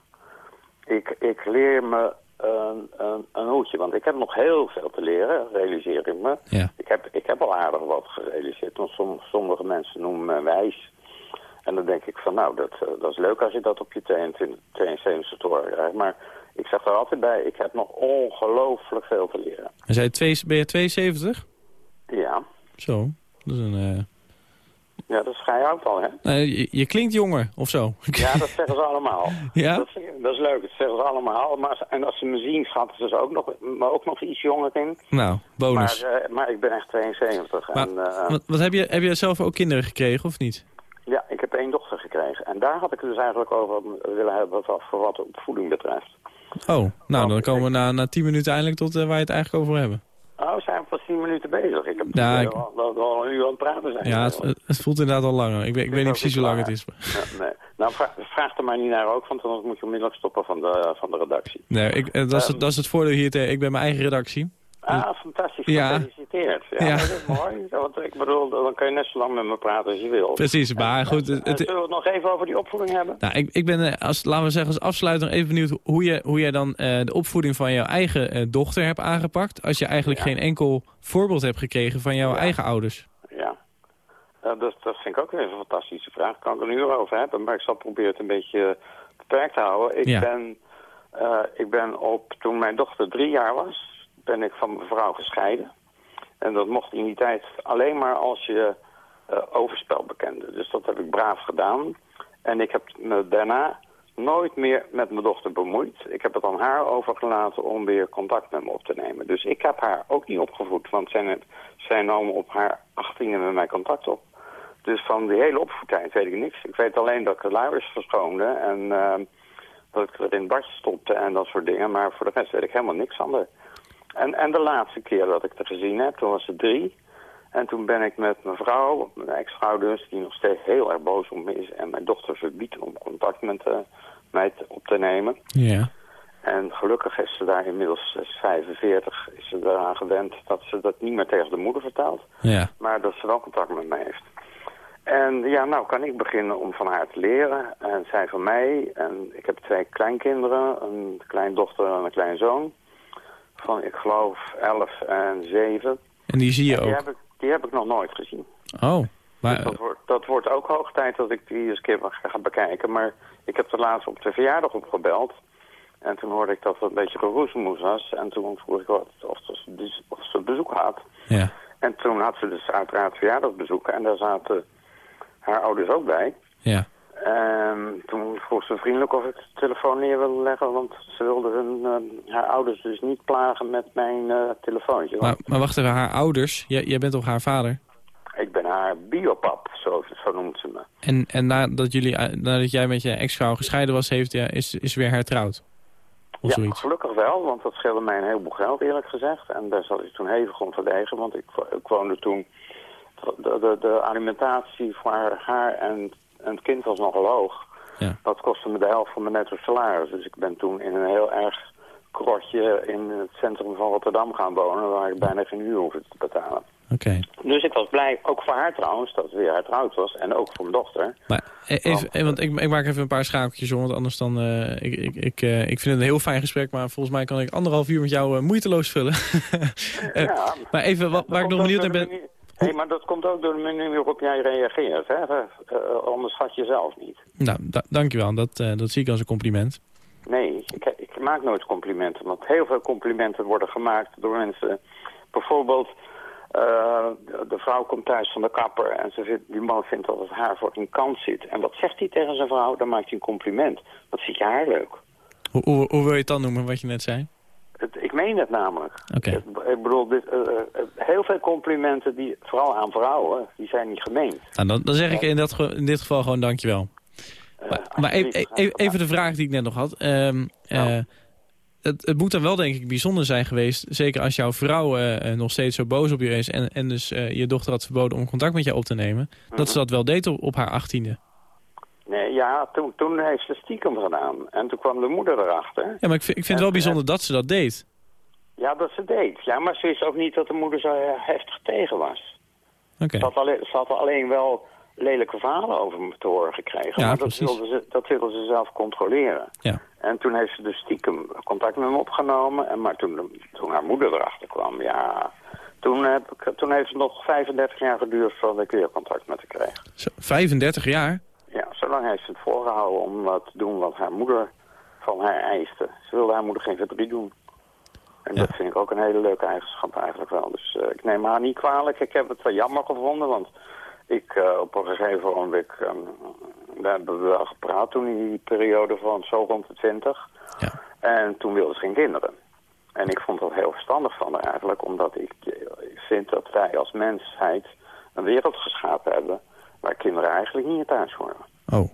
Speaker 7: Ik, ik leer me een, een, een hoedje, want ik heb nog heel veel te leren, realiseer ik me.
Speaker 3: Ja.
Speaker 7: Ik heb, ik heb al aardig wat gerealiseerd, want som, sommige mensen noemen me wijs. En dan denk ik van, nou, dat, eh, dat is leuk als je dat op je 22, 72 toren krijgt. Maar ik zeg er altijd bij, ik heb nog ongelooflijk veel te leren.
Speaker 3: En zei twee, ben je 72?
Speaker 7: Ja,
Speaker 3: Zo. Dat is een... eh,
Speaker 7: ja dat is vrij oud al, hè?
Speaker 3: je, je klinkt jonger, of zo.
Speaker 7: Ja, dat zeggen ze allemaal. [LAUGHS]
Speaker 3: Ja?
Speaker 7: Dat, is- dat is leuk, dat zeggen ze allemaal. Maar, en als ze me zien, schatten ze ook nog, me ook nog iets jonger in.
Speaker 3: Nou, bonus.
Speaker 7: Maar, eh, maar ik ben echt 72.
Speaker 3: Maar,
Speaker 7: en, eh,
Speaker 3: wat, wat heb, je, heb je zelf ook kinderen gekregen, of niet?
Speaker 7: ja, ik heb één dochter gekregen. En daar had ik het dus eigenlijk over willen hebben wat, voor wat de opvoeding betreft.
Speaker 3: Oh, nou, dan komen we na, na tien minuten eindelijk tot eh, waar je het eigenlijk over hebben.
Speaker 7: Oh, zijn pas 10 minuten bezig? Ik heb
Speaker 3: ik-
Speaker 7: wel, wel, wel een uur aan het praten zijn.
Speaker 3: Ja, het, het voelt inderdaad al langer. Ik weet, ik weet niet precies hoe lang het is.
Speaker 7: Ja, nee. Nou, vraag, vraag er maar niet naar ook, want anders moet je onmiddellijk stoppen van de, van de redactie.
Speaker 3: Nee, ik, eh, dat, is, het- dat is het voordeel hier. Ik ben mijn eigen redactie.
Speaker 7: Ah, fantastisch.
Speaker 3: Ja.
Speaker 7: Gefeliciteerd. Ja,
Speaker 3: Ja.
Speaker 7: dat is mooi. Want ik bedoel, dan kan je net zo lang met me praten als je wil.
Speaker 3: Precies, maar goed. Het,
Speaker 7: En
Speaker 3: het-
Speaker 7: zullen we het nog even over die opvoeding hebben?
Speaker 3: nou, ik, ik ben, eh, als, laten we zeggen, als afsluiter even benieuwd hoe, je, hoe jij dan eh, de opvoeding van jouw eigen eh, dochter hebt aangepakt. Als je eigenlijk
Speaker 7: Ja.
Speaker 3: geen enkel voorbeeld hebt gekregen van jouw
Speaker 7: Ja.
Speaker 3: eigen ouders.
Speaker 7: Ja. Dat, dat vind ik ook weer een fantastische vraag. Daar kan ik er een uur over hebben, maar ik zal proberen het een beetje beperkt te houden. Ik ben Eh, ik ben op, toen mijn dochter drie jaar was, ben ik van mijn vrouw gescheiden. En dat mocht in die tijd alleen maar als je uh, overspel bekende. Dus dat heb ik braaf gedaan. En ik heb me daarna nooit meer met mijn dochter bemoeid. Ik heb het aan haar overgelaten om weer contact met me op te nemen. Dus ik heb haar ook niet opgevoed, want zij, zij nam op haar achttiende met mij contact op. Dus van die hele opvoedtijd weet ik niks. Ik weet alleen dat ik de luiers verschoonde en uh, dat ik er in het badje stopte en dat soort dingen. Maar voor de rest weet ik helemaal niks haar. En, en de laatste keer dat ik haar gezien heb, toen was ze drie. En toen ben ik met mijn vrouw, mijn ex-vrouw dus, die nog steeds heel erg boos op me is... en mijn dochter verbiedt om contact met uh, mij te, op te nemen.
Speaker 3: Ja.
Speaker 7: En gelukkig is ze daar inmiddels 45, is ze eraan gewend dat ze dat niet meer tegen de moeder vertelt.
Speaker 3: Ja.
Speaker 7: Maar dat ze wel contact met mij heeft. En ja, nou kan ik beginnen om van haar te leren. En zij van mij. En ik heb twee kleinkinderen, een kleindochter en een kleinzoon. Van, ik geloof, 11 en 7.
Speaker 3: En die zie je
Speaker 7: En
Speaker 3: ook?
Speaker 7: die heb ik, die heb ik nog nooit gezien.
Speaker 3: Oh,
Speaker 7: Dus dat, wordt, dat wordt ook hoog tijd dat ik die eens een keer ga bekijken. Maar ik heb er laatst op de verjaardag op gebeld. En toen hoorde ik dat het een beetje geroezemoes was. En toen vroeg ik wat, of, ze, of ze bezoek had.
Speaker 3: ja.
Speaker 7: En toen had ze dus uiteraard verjaardagsbezoek. En daar zaten haar ouders ook bij.
Speaker 3: Ja.
Speaker 7: En toen vroeg ze vriendelijk of ik de telefoon neer wilde leggen. Want ze wilde hun, eh, haar ouders dus niet plagen met mijn eh, telefoontje.
Speaker 3: Maar, maar wacht even, haar ouders, jij, jij bent toch haar vader?
Speaker 7: ik ben haar biopap, zo, zo noemt ze me.
Speaker 3: En, en nadat, jullie, eh, nadat jij met je ex-vrouw gescheiden was, heeft, ja, is, is weer hertrouwd? Of
Speaker 7: ja,
Speaker 3: zoiets?
Speaker 7: gelukkig wel, want dat scheelde mij een heleboel geld eerlijk gezegd. En daar zat ik toen hevig om verdedigen, want ik, ik woonde toen... De, de, de alimentatie voor haar en, en het kind was nogal hoog.
Speaker 3: Ja.
Speaker 7: Dat kostte me de helft van mijn netto salaris. Dus ik ben toen in een heel erg krotje in het centrum van Rotterdam gaan wonen... waar ik bijna geen huur hoefde te betalen.
Speaker 3: Oké.
Speaker 7: Dus ik was blij, ook voor haar trouwens, dat weer hertrouwd was. En ook voor mijn dochter.
Speaker 3: Maar e- even, eh, want ik, ik maak even een paar schakeltjes om, want anders dan... eh, ik, ik, ik, eh, ik vind het een heel fijn gesprek, maar volgens mij kan ik anderhalf uur met jou moeiteloos vullen. [LAUGHS]
Speaker 7: Ja,
Speaker 3: maar even, wat, waar ik nog benieuwd naar ben...
Speaker 7: Hé, maar dat komt ook door de manier waarop jij reageert. Hè? Uh, uh, onderschat jezelf niet.
Speaker 3: Nou, da dankjewel. Dat, uh, dat zie ik als een compliment.
Speaker 7: Nee, ik, ik, maak nooit complimenten. Want heel veel complimenten worden gemaakt door mensen... Bijvoorbeeld, uh, de vrouw komt thuis van de kapper... en ze vindt, die man vindt dat het haar voor een kant zit. En wat zegt hij tegen zijn vrouw? Dan maakt hij een compliment. Wat zit je haar leuk.
Speaker 3: Hoe, hoe, hoe wil je het dan noemen, wat je net zei?
Speaker 7: Ik meen het namelijk.
Speaker 3: Okay.
Speaker 7: Ik bedoel, dit, uh, heel veel complimenten, die, vooral aan vrouwen, die zijn niet gemeend.
Speaker 3: Nou, dan, dan zeg ik in, dat, in dit geval gewoon dankjewel. Uh, maar, maar even, de vraag die ik net nog had. Um, ja. het, het, moet dan wel denk ik bijzonder zijn geweest, zeker als jouw vrouw nog steeds zo boos op je is... en, en dus je dochter had verboden om contact met je op te nemen... Mm -hmm. dat ze dat wel deed op, op haar achttiende.
Speaker 7: Nee, ja, toen, toen heeft ze stiekem gedaan. En toen kwam de moeder erachter.
Speaker 3: Ja, maar ik vind, ik vind het wel bijzonder dat ze dat deed.
Speaker 7: Ja, dat ze deed. Ja, maar ze wist ook niet dat de moeder zo heftig tegen was.
Speaker 3: Oké. Okay.
Speaker 7: Ze, had alleen, ze had alleen wel lelijke verhalen over me te horen gekregen.
Speaker 3: Ja,
Speaker 7: maar dat wilde, ze, dat wilde ze zelf controleren.
Speaker 3: Ja.
Speaker 7: En toen heeft ze dus stiekem contact met me opgenomen. En maar toen, toen haar moeder erachter kwam, ja... Toen, heb ik, toen heeft het nog 35 jaar geduurd voordat ik weer contact met haar kreeg.
Speaker 3: Zo, 35 jaar?
Speaker 7: Ja, zolang heeft ze het voorgehouden om wat te doen wat haar moeder van haar eiste. Ze wilde haar moeder geen verdriet doen. En ja. dat vind ik ook een hele leuke eigenschap eigenlijk wel. Dus uh, ik neem haar niet kwalijk. Ik heb het wel jammer gevonden, want ik uh, op een gegeven moment... Um, daar hebben we wel gepraat toen in die periode van zo rond de 20.
Speaker 3: Ja.
Speaker 7: En toen wilde ze geen kinderen. En ik vond dat heel verstandig van haar eigenlijk, omdat ik, ik vind dat wij als mensheid een wereld geschapen hebben waar kinderen eigenlijk niet in thuis horen.
Speaker 3: Oh.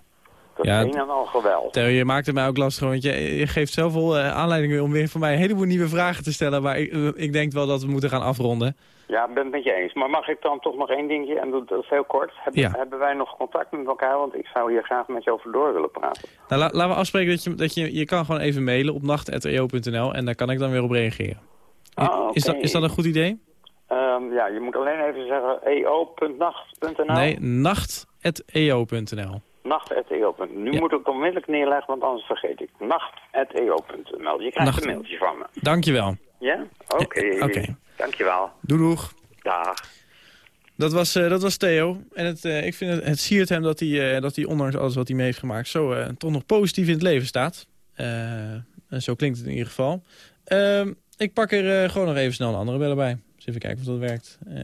Speaker 7: Dat
Speaker 3: ja,
Speaker 7: een en al geweld.
Speaker 3: Theo, je maakt het mij ook lastig, want je, je geeft zoveel uh, aanleidingen om weer voor mij een heleboel nieuwe vragen te stellen. Maar ik, uh, ik denk wel dat we moeten gaan afronden.
Speaker 7: Ja, ik ben het met je eens. Maar mag ik dan toch nog één dingetje, en dat is heel kort. Heb,
Speaker 3: ja.
Speaker 7: Hebben wij nog contact met elkaar? Want ik zou hier graag met je over door willen praten.
Speaker 3: Nou, la, laten we afspreken dat je, dat je, je kan gewoon even mailen op nacht.eo.nl en daar kan ik dan weer op reageren.
Speaker 7: Ah, okay.
Speaker 3: is, dat, is dat een goed idee?
Speaker 7: Um, ja, je moet alleen even zeggen eo.nacht.nl.
Speaker 3: Nee, nacht.eo.nl.
Speaker 7: Nacht.eo. Nu ja. moet ik het onmiddellijk neerleggen, want anders vergeet ik. Nacht.eo.nl. Je krijgt
Speaker 3: Nacht.
Speaker 7: een mailtje van me.
Speaker 3: Dankjewel.
Speaker 7: Ja? Oké. Okay.
Speaker 3: Oké. Okay.
Speaker 7: Dankjewel.
Speaker 3: Doei doeg.
Speaker 7: Dag.
Speaker 3: Dat was, uh, dat was Theo. En het, uh, ik vind het, het siert hem dat hij, uh, dat hij ondanks alles wat hij mee heeft gemaakt... zo toch nog positief in het leven staat. En zo klinkt het in ieder geval. Ehm, ik pak er eh, gewoon nog even snel een andere bellen bij. Dus even kijken of dat werkt. Eh,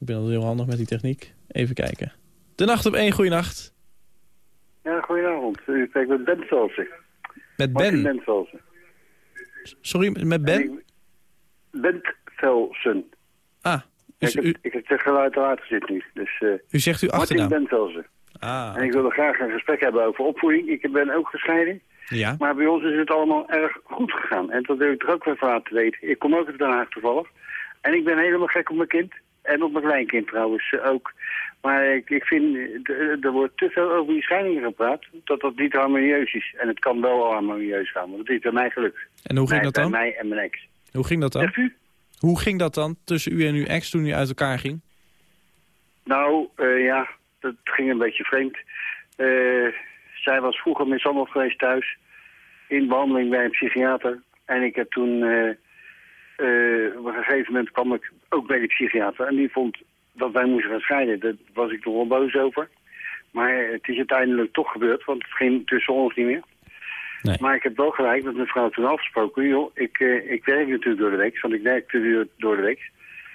Speaker 3: ik ben altijd heel handig met die techniek. Even kijken. De nacht op één, goeienacht.
Speaker 8: Ja, goedenavond. U spreekt met Ben Velsen.
Speaker 3: Met
Speaker 8: Martin
Speaker 3: Ben.
Speaker 8: Ben.
Speaker 3: Sorry, met
Speaker 8: En
Speaker 3: Ben?
Speaker 8: ik- Bent Velsen.
Speaker 3: Ah,
Speaker 8: Ik heb,
Speaker 3: u,
Speaker 8: ik heb het geluid later zit nu. Dus eh
Speaker 3: u zegt uw
Speaker 8: Martin
Speaker 3: achternaam.
Speaker 8: Ben Velsen.
Speaker 3: Ah,
Speaker 8: En ik wilde graag een gesprek hebben over opvoeding. Ik ben ook gescheiden.
Speaker 3: ja.
Speaker 8: Maar bij ons is het allemaal erg goed gegaan. En dat wil ik er ook weer van laten weten. Ik kom ook uit Den Haag toevallig. En ik ben helemaal gek op mijn kind. En op mijn kleinkind trouwens eh, ook. Maar ik, ik vind, er wordt te veel over die scheidingen gepraat. Dat dat niet harmonieus is. En het kan wel harmonieus gaan. Want het is bij mij gelukt.
Speaker 3: En hoe ging
Speaker 8: Bij-
Speaker 3: dat dan?
Speaker 8: Bij mij en mijn ex.
Speaker 3: Hoe ging dat dan?
Speaker 8: Zegt u?
Speaker 3: Hoe ging dat dan tussen u en uw ex toen u uit elkaar ging?
Speaker 8: Nou, eh, ja, dat ging een beetje vreemd. Eh, zij was vroeger mishandeld geweest thuis. In behandeling bij een psychiater. En ik heb toen... eh, op een gegeven moment kwam ik ook bij die psychiater. En die vond dat wij moesten gaan scheiden. Daar was ik toch wel boos over. Maar het is uiteindelijk toch gebeurd. Want het ging tussen ons niet meer.
Speaker 3: Nee.
Speaker 8: Maar ik heb wel gelijk met mijn vrouw toen afgesproken. Joh, ik, eh, ik werk natuurlijk door de week. Want ik door- door de week.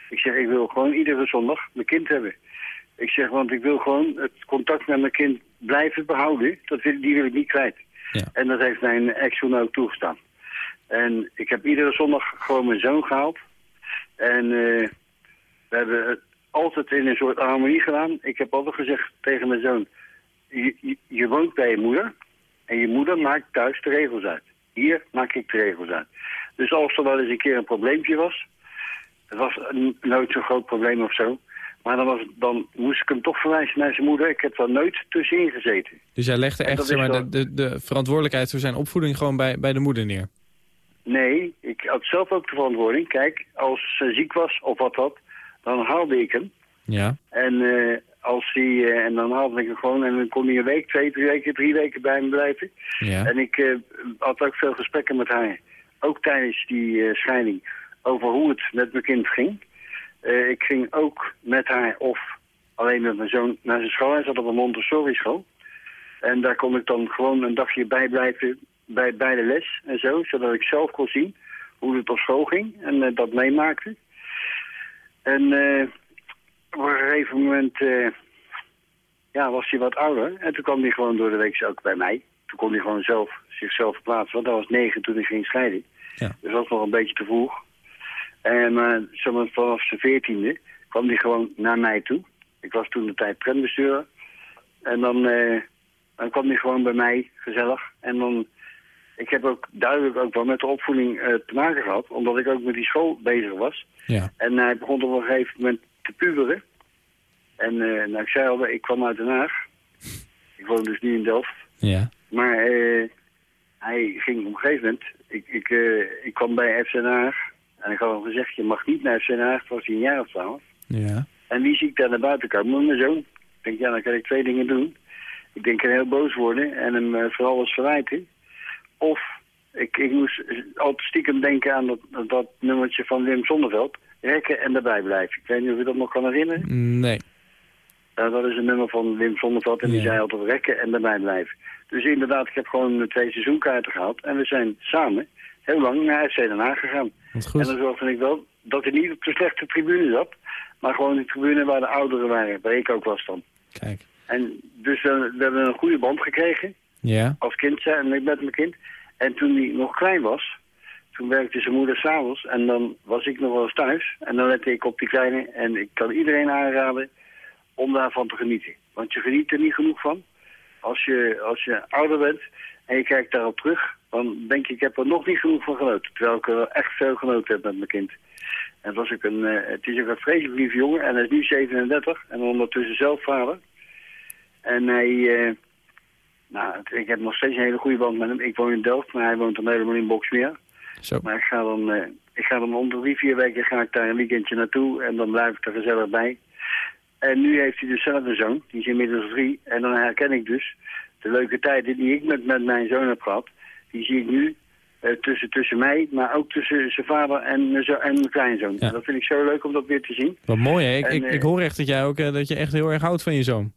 Speaker 8: Ik zeg, ik wil gewoon iedere zondag mijn kind hebben. Ik zeg, want ik wil gewoon het contact met mijn kind blijven behouden. Dat wil, die wil ik niet kwijt.
Speaker 3: Ja.
Speaker 8: En dat heeft mijn ex toen ook toegestaan. En ik heb iedere zondag gewoon mijn zoon gehaald. En eh, we hebben het altijd in een soort harmonie gedaan. Ik heb altijd gezegd tegen mijn zoon... Je, je, je woont bij je moeder. En je moeder maakt thuis de regels uit. Hier maak ik de regels uit. Dus als er wel eens een keer een probleempje was... Het was nooit zo'n groot probleem of zo... Maar dan, was, dan moest ik hem toch verwijzen naar zijn moeder. Ik heb daar nooit tussenin gezeten.
Speaker 3: Dus hij legde echt zeg maar, de, de, de verantwoordelijkheid voor zijn opvoeding gewoon bij, bij de moeder neer.
Speaker 8: Nee, ik had zelf ook de verantwoording. Kijk, als ze ziek was of wat dat, dan haalde ik hem.
Speaker 3: Ja.
Speaker 8: En, eh, als hij, eh, en dan haalde ik hem gewoon en dan kon hij een week, twee, drie weken, drie weken bij me blijven.
Speaker 3: Ja.
Speaker 8: En ik eh, had ook veel gesprekken met haar. Ook tijdens die scheiding. Over hoe het met mijn kind ging. Ik ging ook met haar of alleen met mijn zoon naar zijn school. Hij zat op een Montessori school. En daar kon ik dan gewoon een dagje bij blijven bij, bij de les en zo. Zodat ik zelf kon zien hoe het op school ging. En dat meemaakte. En eh, op een gegeven moment eh, ja, was hij wat ouder. En toen kwam hij gewoon door de week ook bij mij. Toen kon hij gewoon zelf zichzelf verplaatsen. Want hij was negen toen hij ging scheiden.
Speaker 3: Ja.
Speaker 8: Dus dat was nog een beetje te vroeg. En maar, vanaf zijn veertiende kwam hij gewoon naar mij toe. Ik was toen de tijd trambestuurder. En dan, dan kwam hij gewoon bij mij, gezellig. En dan, ik heb ook duidelijk ook wel met de opvoeding eh, te maken gehad. Omdat ik ook met die school bezig was.
Speaker 3: Ja.
Speaker 8: En hij begon op een gegeven moment te puberen. En eh, nou, ik zei al, ik kwam uit Den Haag. Ik woon dus nu in Delft.
Speaker 3: Ja.
Speaker 8: Maar eh, hij ging op een gegeven moment... Ik, ik, eh, ik kwam bij FC Den Haag. En ik had hem gezegd, je mag niet naar FC Den Haag. Het was hij een jaar of twaalf.
Speaker 3: Ja.
Speaker 8: En wie zie ik daar naar buiten komen? Mijn zoon. Ik denk, ja, dan kan ik twee dingen doen. Ik denk, ik kan heel boos worden en hem eh, voor alles verwijten. Of ik, ik moest altijd stiekem denken aan dat, dat nummertje van Wim Zonneveld. Rekken en daarbij blijven. Ik weet niet of je dat nog kan herinneren.
Speaker 3: Nee.
Speaker 8: Uh, dat is een nummer van Wim Zonneveld en die
Speaker 3: Ja.
Speaker 8: zei altijd rekken en daarbij blijven. Dus inderdaad, ik heb gewoon twee seizoenkaarten gehad. En we zijn samen heel lang naar FC Den Haag gegaan.
Speaker 3: Wat
Speaker 8: En
Speaker 3: goed.
Speaker 8: dan zorgde ik wel dat hij niet op de slechte tribune zat. Maar gewoon de tribune waar de ouderen waren, waar ik ook was dan.
Speaker 3: Kijk.
Speaker 8: En dus eh, we hebben een goede band gekregen,
Speaker 3: Ja.
Speaker 8: als kind zijn, met mijn kind. En toen hij nog klein was, toen werkte zijn moeder s'avonds. En dan was ik nog wel eens thuis. En dan lette ik op die kleine. En ik kan iedereen aanraden om daarvan te genieten. Want je geniet er niet genoeg van. Als je, als je ouder bent en je kijkt daarop terug, dan denk je, ik heb er nog niet genoeg van genoten. Terwijl ik er echt veel genoten heb met mijn kind. En het, was ook een, eh, het is ook een vreselijk lief jongen en hij is nu 37 en ondertussen zelf vader. En hij, eh, nou, ik heb nog steeds een hele goede band met hem. Ik woon in Delft, maar hij woont dan helemaal in Boksmeer.
Speaker 3: Zo.
Speaker 8: Maar ik ga dan, eh, ik ga dan om de drie, vier weken ga ik daar een weekendje naartoe en dan blijf ik er gezellig bij. En nu heeft hij dus zelf een zoon, die is inmiddels drie. En dan herken ik dus de leuke tijden die ik met, met mijn zoon heb gehad. Die zie ik nu eh, tussen, tussen mij, maar ook tussen zijn vader en, en mijn kleinzoon.
Speaker 3: Ja.
Speaker 8: En dat vind ik zo leuk om dat weer te zien.
Speaker 3: Wat mooi, hè? Ik,
Speaker 8: En,
Speaker 3: ik,
Speaker 8: eh,
Speaker 3: ik hoor echt dat jij ook dat je echt heel erg houdt van je zoon.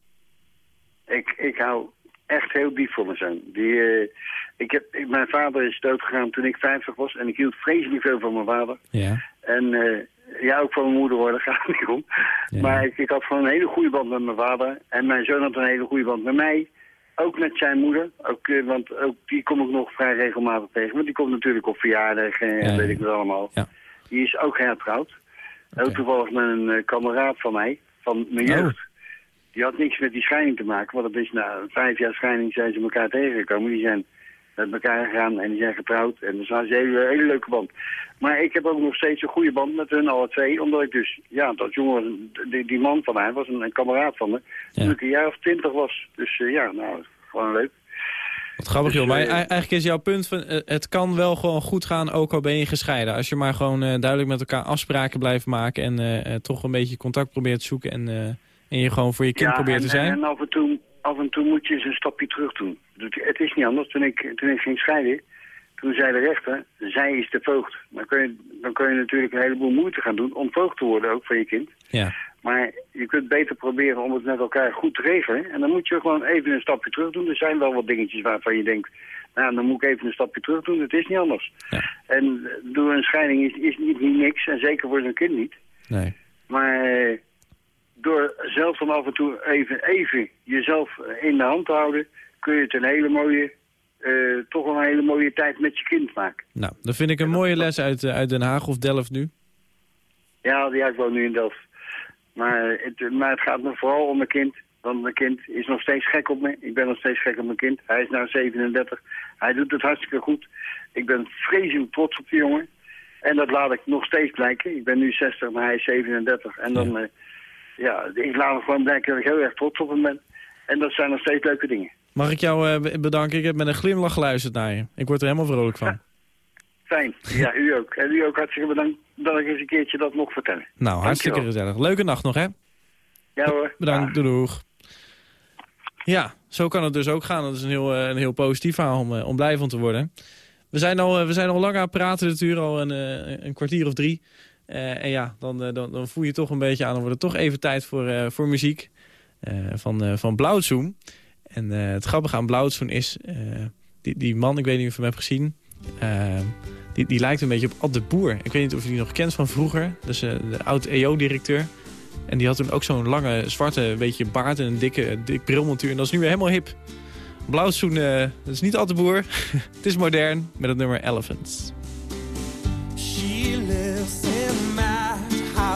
Speaker 8: Ik, ik hou echt heel diep voor mijn zoon. Die, eh, ik heb, ik- mijn vader is doodgegaan toen ik 50 was en ik hield vreselijk veel van mijn vader.
Speaker 3: Ja.
Speaker 8: En eh, ja, ook van mijn moeder hoor, daar gaat het niet om.
Speaker 3: Ja.
Speaker 8: Maar ik, ik had gewoon een hele goede band met mijn vader. En mijn zoon had een hele goede band met mij. Ook met zijn moeder. Ook, eh, want ook die kom ik nog vrij regelmatig tegen. Want die komt natuurlijk op verjaardag en
Speaker 3: Ja,
Speaker 8: weet ik het allemaal. Die is ook hertrouwd.
Speaker 3: Oké.
Speaker 8: Ook toevallig met een kameraad van mij, van mijn
Speaker 3: Oh.
Speaker 8: Die had niks met die scheiding te maken. Want het is na vijf jaar scheiding zijn ze elkaar tegengekomen. Die zijn met elkaar gegaan en die zijn getrouwd. En dus hadden ze een hele, hele leuke band. Maar ik heb ook nog steeds een goede band met hun alle twee. Omdat ik dus, ja, dat jongen, die, die man van mij was een, een kameraad van me. Toen ik een jaar of twintig was. Dus eh, ja, nou, gewoon leuk.
Speaker 3: Wat grappig
Speaker 8: Dus,
Speaker 3: joh, maar
Speaker 8: eh,
Speaker 3: e- eigenlijk is jouw punt van eh, het kan wel gewoon goed gaan ook al ben je gescheiden. Als je maar gewoon duidelijk met elkaar afspraken blijft maken en toch een beetje contact probeert te zoeken en, en je gewoon voor je kind
Speaker 8: ja,
Speaker 3: probeert
Speaker 8: en,
Speaker 3: te zijn.
Speaker 8: En af en, toe, af en toe moet je eens een stapje terug doen. Het is niet anders. Toen ik, toen ik ging scheiden, toen zei de rechter, zij is de voogd. Dan kun, je, dan kun je natuurlijk een heleboel moeite gaan doen om voogd te worden, ook van je kind.
Speaker 3: Ja.
Speaker 8: Maar je kunt beter proberen om het met elkaar goed te regelen. En dan moet je gewoon even een stapje terug doen. Er zijn wel wat dingetjes waarvan je denkt... nou, dan moet ik even een stapje terug doen. Het is niet anders.
Speaker 3: Ja.
Speaker 8: En door een scheiding is, is niet, niet niks. En zeker voor zo'n kind niet.
Speaker 3: Nee.
Speaker 8: Maar eh, door zelf dan af en toe even, even jezelf in de hand te houden... kun je het een hele mooie... eh, toch wel een hele mooie tijd met je kind maken.
Speaker 3: Nou, dat vind ik een mooie les uit, eh, uit Den Haag of Delft nu.
Speaker 8: Ja, ja, ik woon nu in Delft. Maar het, maar het gaat me vooral om mijn kind. Want mijn kind is nog steeds gek op me. Ik ben nog steeds gek op mijn kind. Hij is nu 37. Hij doet het hartstikke goed. Ik ben vreselijk trots op die jongen. En dat laat ik nog steeds blijken. Ik ben nu 60, maar hij is 37. En dan, ja, ja ik laat hem gewoon blijken dat ik heel erg trots op hem ben. En dat zijn nog steeds leuke dingen.
Speaker 3: Mag ik jou eh, bedanken? Ik heb met een glimlach geluisterd naar je. Ik word er helemaal vrolijk van.
Speaker 8: Fijn. Ja, u ook. En u ook hartstikke bedankt dat ik eens een keertje dat mocht vertellen.
Speaker 3: Nou, hartstikke
Speaker 8: Dankjewel.
Speaker 3: gezellig. Leuke nacht nog, hè?
Speaker 8: Ja hoor.
Speaker 3: Bedankt, doei doeg. Ja, zo kan het dus ook gaan. Dat is een heel, eh, een heel positief verhaal om, eh, om blij van te worden. We zijn al, we zijn al lang aan het praten, dit uur al een, een kwartier of drie. Eh, en ja, dan, eh, dan, dan voel je toch een beetje aan. Dan wordt het toch even tijd voor, eh, voor muziek van, van Blauwzoen. En het grappige aan Blauwzoen is, die, die man, ik weet niet of je hem hebt gezien... die, die lijkt een beetje op Ad de Boer. Ik weet niet of je die nog kent van vroeger. Is eh, de oud-EO-directeur. En die had toen ook zo'n lange zwarte beetje baard en een dikke dik brilmontuur. En dat is nu weer helemaal hip. Blauwzoen, eh dat is niet Ad de Boer. [LAUGHS] het is modern met het nummer Elephants.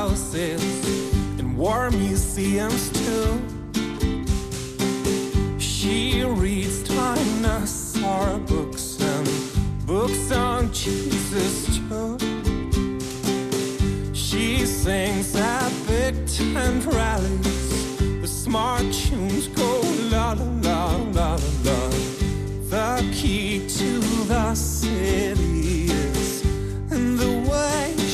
Speaker 9: Houses and war museums too. She reads dinosaur books and books on Jesus too. She sings at big tent rallies. The smart tunes go la la la la la la. The key to the city is in the way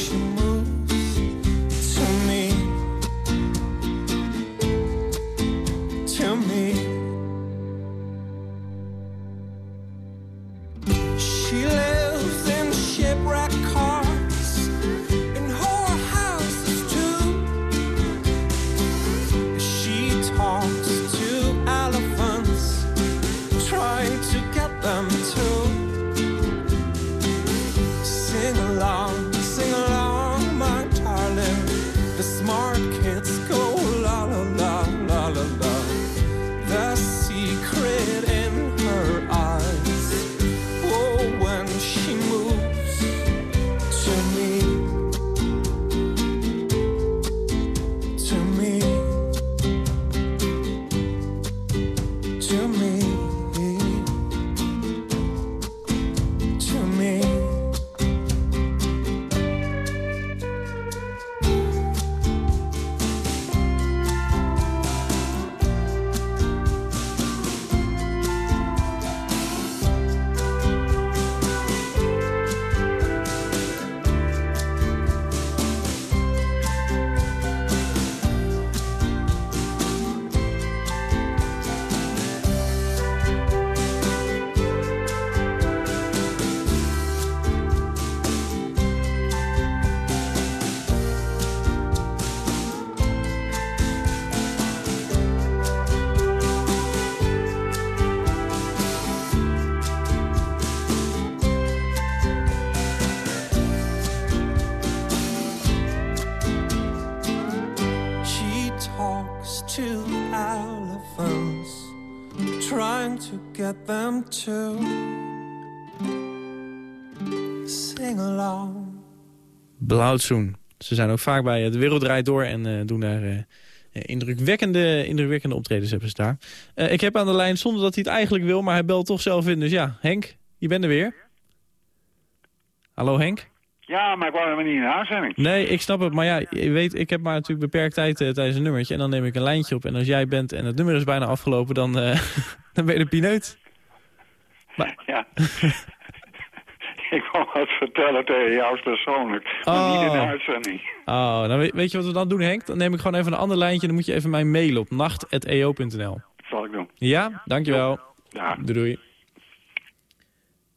Speaker 3: Blauwtsoen. Ze zijn ook vaak bij eh, De Wereld Draait Door en eh, doen daar eh, indrukwekkende, indrukwekkende optredens hebben ze daar. Eh, ik heb aan de lijn zonder dat hij het eigenlijk wil, maar hij belt toch zelf in. Dus ja, Henk, je bent er weer. Hallo Henk?
Speaker 10: Ja, maar ik wou helemaal niet in de.
Speaker 3: Nee, ik snap het. Maar ja, je weet, ik heb maar natuurlijk beperkt tijd eh, tijdens een nummertje. En dan neem ik een lijntje op. En als jij bent en het nummer is bijna afgelopen, dan, eh, [LAUGHS] dan ben je de pineut.
Speaker 10: Ja. [LAUGHS] [LAUGHS] ik wou wat vertellen tegen jou persoonlijk, maar
Speaker 3: Oh.
Speaker 10: niet in de uitzending.
Speaker 3: Oh, dan weet, weet je wat we dan doen, Henk? Dan neem ik gewoon even een ander lijntje. Dan moet je even mij mailen op nacht.eo.nl.
Speaker 10: Dat zal ik doen.
Speaker 3: Ja, dankjewel.
Speaker 10: Ja.
Speaker 3: Doei, doei.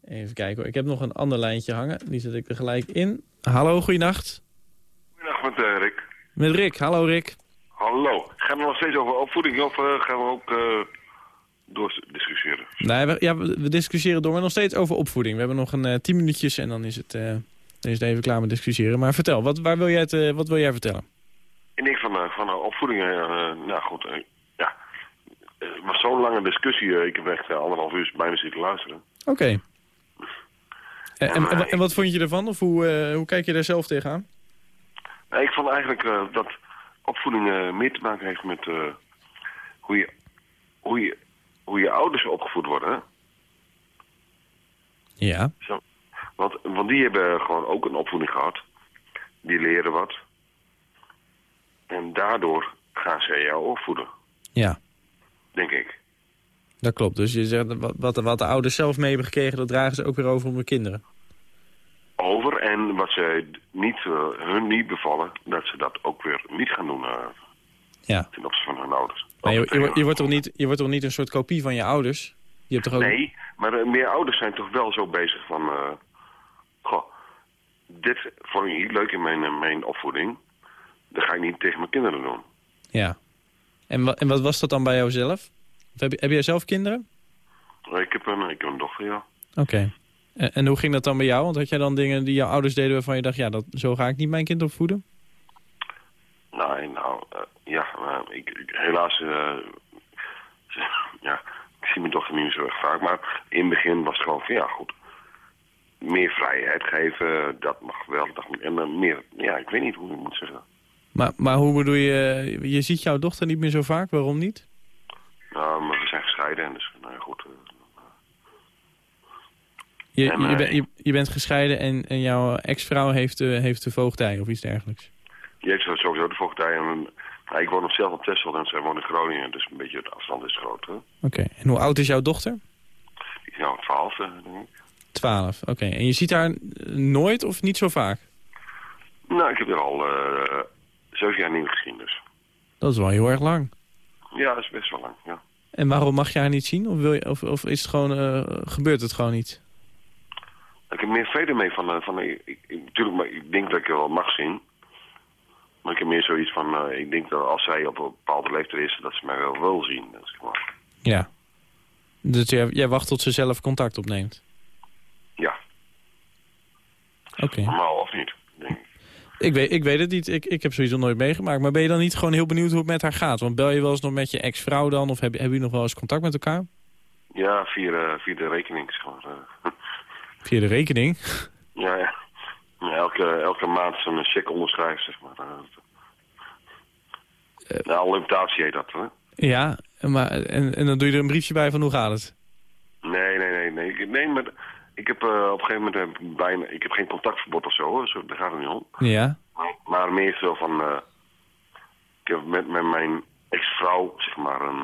Speaker 3: Even kijken hoor. Ik heb nog een ander lijntje hangen. Die zet ik er gelijk in. Hallo, goeienacht.
Speaker 11: Goedendag met eh, Rick.
Speaker 3: Met Rick. Hallo Rick.
Speaker 11: Hallo. Gaan we nog steeds over opvoeding of eh, gaan we ook uh, door discussiëren?
Speaker 3: Nee, we, ja, we discussiëren door, maar nog steeds over opvoeding. We hebben nog een eh, tien minuutjes en dan is, het, eh, dan is het even klaar met discussiëren. Maar vertel, wat, waar wil jij het, eh, wat wil jij vertellen?
Speaker 11: Ik denk van, van opvoeding, nou goed, ja. Het was zo'n lange discussie, ik heb echt anderhalf uur bijna zitten luisteren.
Speaker 3: Oké. En, en, wa- en wat vond je ervan? Of hoe, hoe kijk je daar zelf tegenaan?
Speaker 11: Nee, ik vond eigenlijk dat opvoeding meer te maken heeft met hoe, je, hoe, je, hoe je ouders opgevoed worden.
Speaker 3: Ja.
Speaker 11: Zo. Want, want die hebben gewoon ook een opvoeding gehad. Die leren wat. En daardoor gaan ze jou opvoeden,
Speaker 3: Ja,
Speaker 11: denk ik.
Speaker 3: dat klopt. Dus je zegt, wat, wat, de- wat de ouders zelf mee hebben gekregen, dat dragen ze ook weer over op hun kinderen.
Speaker 11: Over en wat ze niet, eh, hun niet bevallen, dat ze dat ook weer niet gaan doen eh,
Speaker 3: Ja.
Speaker 11: ten opzichte van hun ouders.
Speaker 3: Maar je, je, wordt- je, wordt toch niet, je wordt toch niet een soort kopie van je ouders? Je hebt toch ook...
Speaker 11: Nee, maar eh, meer ouders zijn toch wel zo bezig van... eh, goh, dit vond ik niet leuk in mijn, eh, mijn opvoeding. Dat ga ik niet tegen mijn kinderen doen.
Speaker 3: Ja. En, en wat was dat dan bij jou zelf? Of heb, je, heb jij zelf kinderen?
Speaker 11: Ik heb een, ik heb een dochter, ja.
Speaker 3: Oké. En, en hoe ging dat dan bij jou? Want had jij dan dingen die jouw ouders deden waarvan je dacht... ja, dat, zo ga ik niet mijn kind opvoeden?
Speaker 11: Nee, nou, eh, ja, ik, ik- helaas, eh, [LAUGHS] ja, ik zie mijn dochter niet meer zo erg vaak, maar in het begin was het gewoon van, ja, goed, meer vrijheid geven, dat mag wel, dat en eh, meer, ja, ik weet niet hoe je moet zeggen.
Speaker 3: Maar, maar hoe bedoel je... Je ziet jouw dochter niet meer zo vaak, waarom niet?
Speaker 11: Nou, maar we zijn gescheiden en dus, nou ja, goed.
Speaker 3: Je,
Speaker 11: En,
Speaker 3: je, ben- je, je bent gescheiden en, en jouw ex-vrouw heeft, de heeft de voogdij of iets dergelijks.
Speaker 11: Je heeft sowieso de voogdij en nou, ik woon op zelf op Texel en zij woont in Groningen, dus een beetje de afstand is groot, hè.
Speaker 3: Oké. En hoe oud is jouw dochter?
Speaker 11: Nou twaalf, denk ik.
Speaker 3: Twaalf. Oké. En je ziet haar nooit of niet zo vaak?
Speaker 11: Nou, ik heb er al eh zeven jaar niet gezien, dus.
Speaker 3: Dat is wel heel erg lang.
Speaker 11: Ja, dat is best wel lang, ja.
Speaker 3: En waarom mag je haar niet zien? Of, wil je, of, of is het gewoon, eh, gebeurt het gewoon niet?
Speaker 11: Ik heb meer vrede mee van, eh, van ik, natuurlijk, maar ik denk dat ik er wel mag zien. Maar ik heb meer zoiets van, eh, ik denk dat als zij op een bepaalde leeftijd is, dat ze mij wel wil zien. Zeg maar.
Speaker 3: Ja. Dus jij, jij wacht tot ze zelf contact opneemt?
Speaker 11: Ja,
Speaker 3: Oké.
Speaker 11: normaal of niet, denk ik.
Speaker 3: Ik weet, ik weet het niet. Ik, ik heb sowieso nooit meegemaakt. Maar ben je dan niet gewoon heel benieuwd hoe het met haar gaat? Want bel je wel eens nog met je ex-vrouw dan? Of heb, hebben jullie nog wel eens contact met elkaar?
Speaker 11: Ja, via, de- via de rekening, zeg maar. eh. [LAUGHS]
Speaker 3: Via de rekening?
Speaker 11: ja, ja. Ja, elke, elke maand zo'n check onderschrijven, zeg maar. Eh, nou, alimentatie heet dat, hè?
Speaker 3: Ja, maar, en, en dan doe je er een briefje bij van hoe gaat het?
Speaker 11: Nee, nee, nee, nee. Ik- Nee, maar ik heb eh, op een gegeven moment bijna, ik heb geen contactverbod of zo. Zo, daar gaat het niet om.
Speaker 3: Ja.
Speaker 11: Maar, maar meer zo van... ik heb met, met mijn ex-vrouw, zeg maar, een...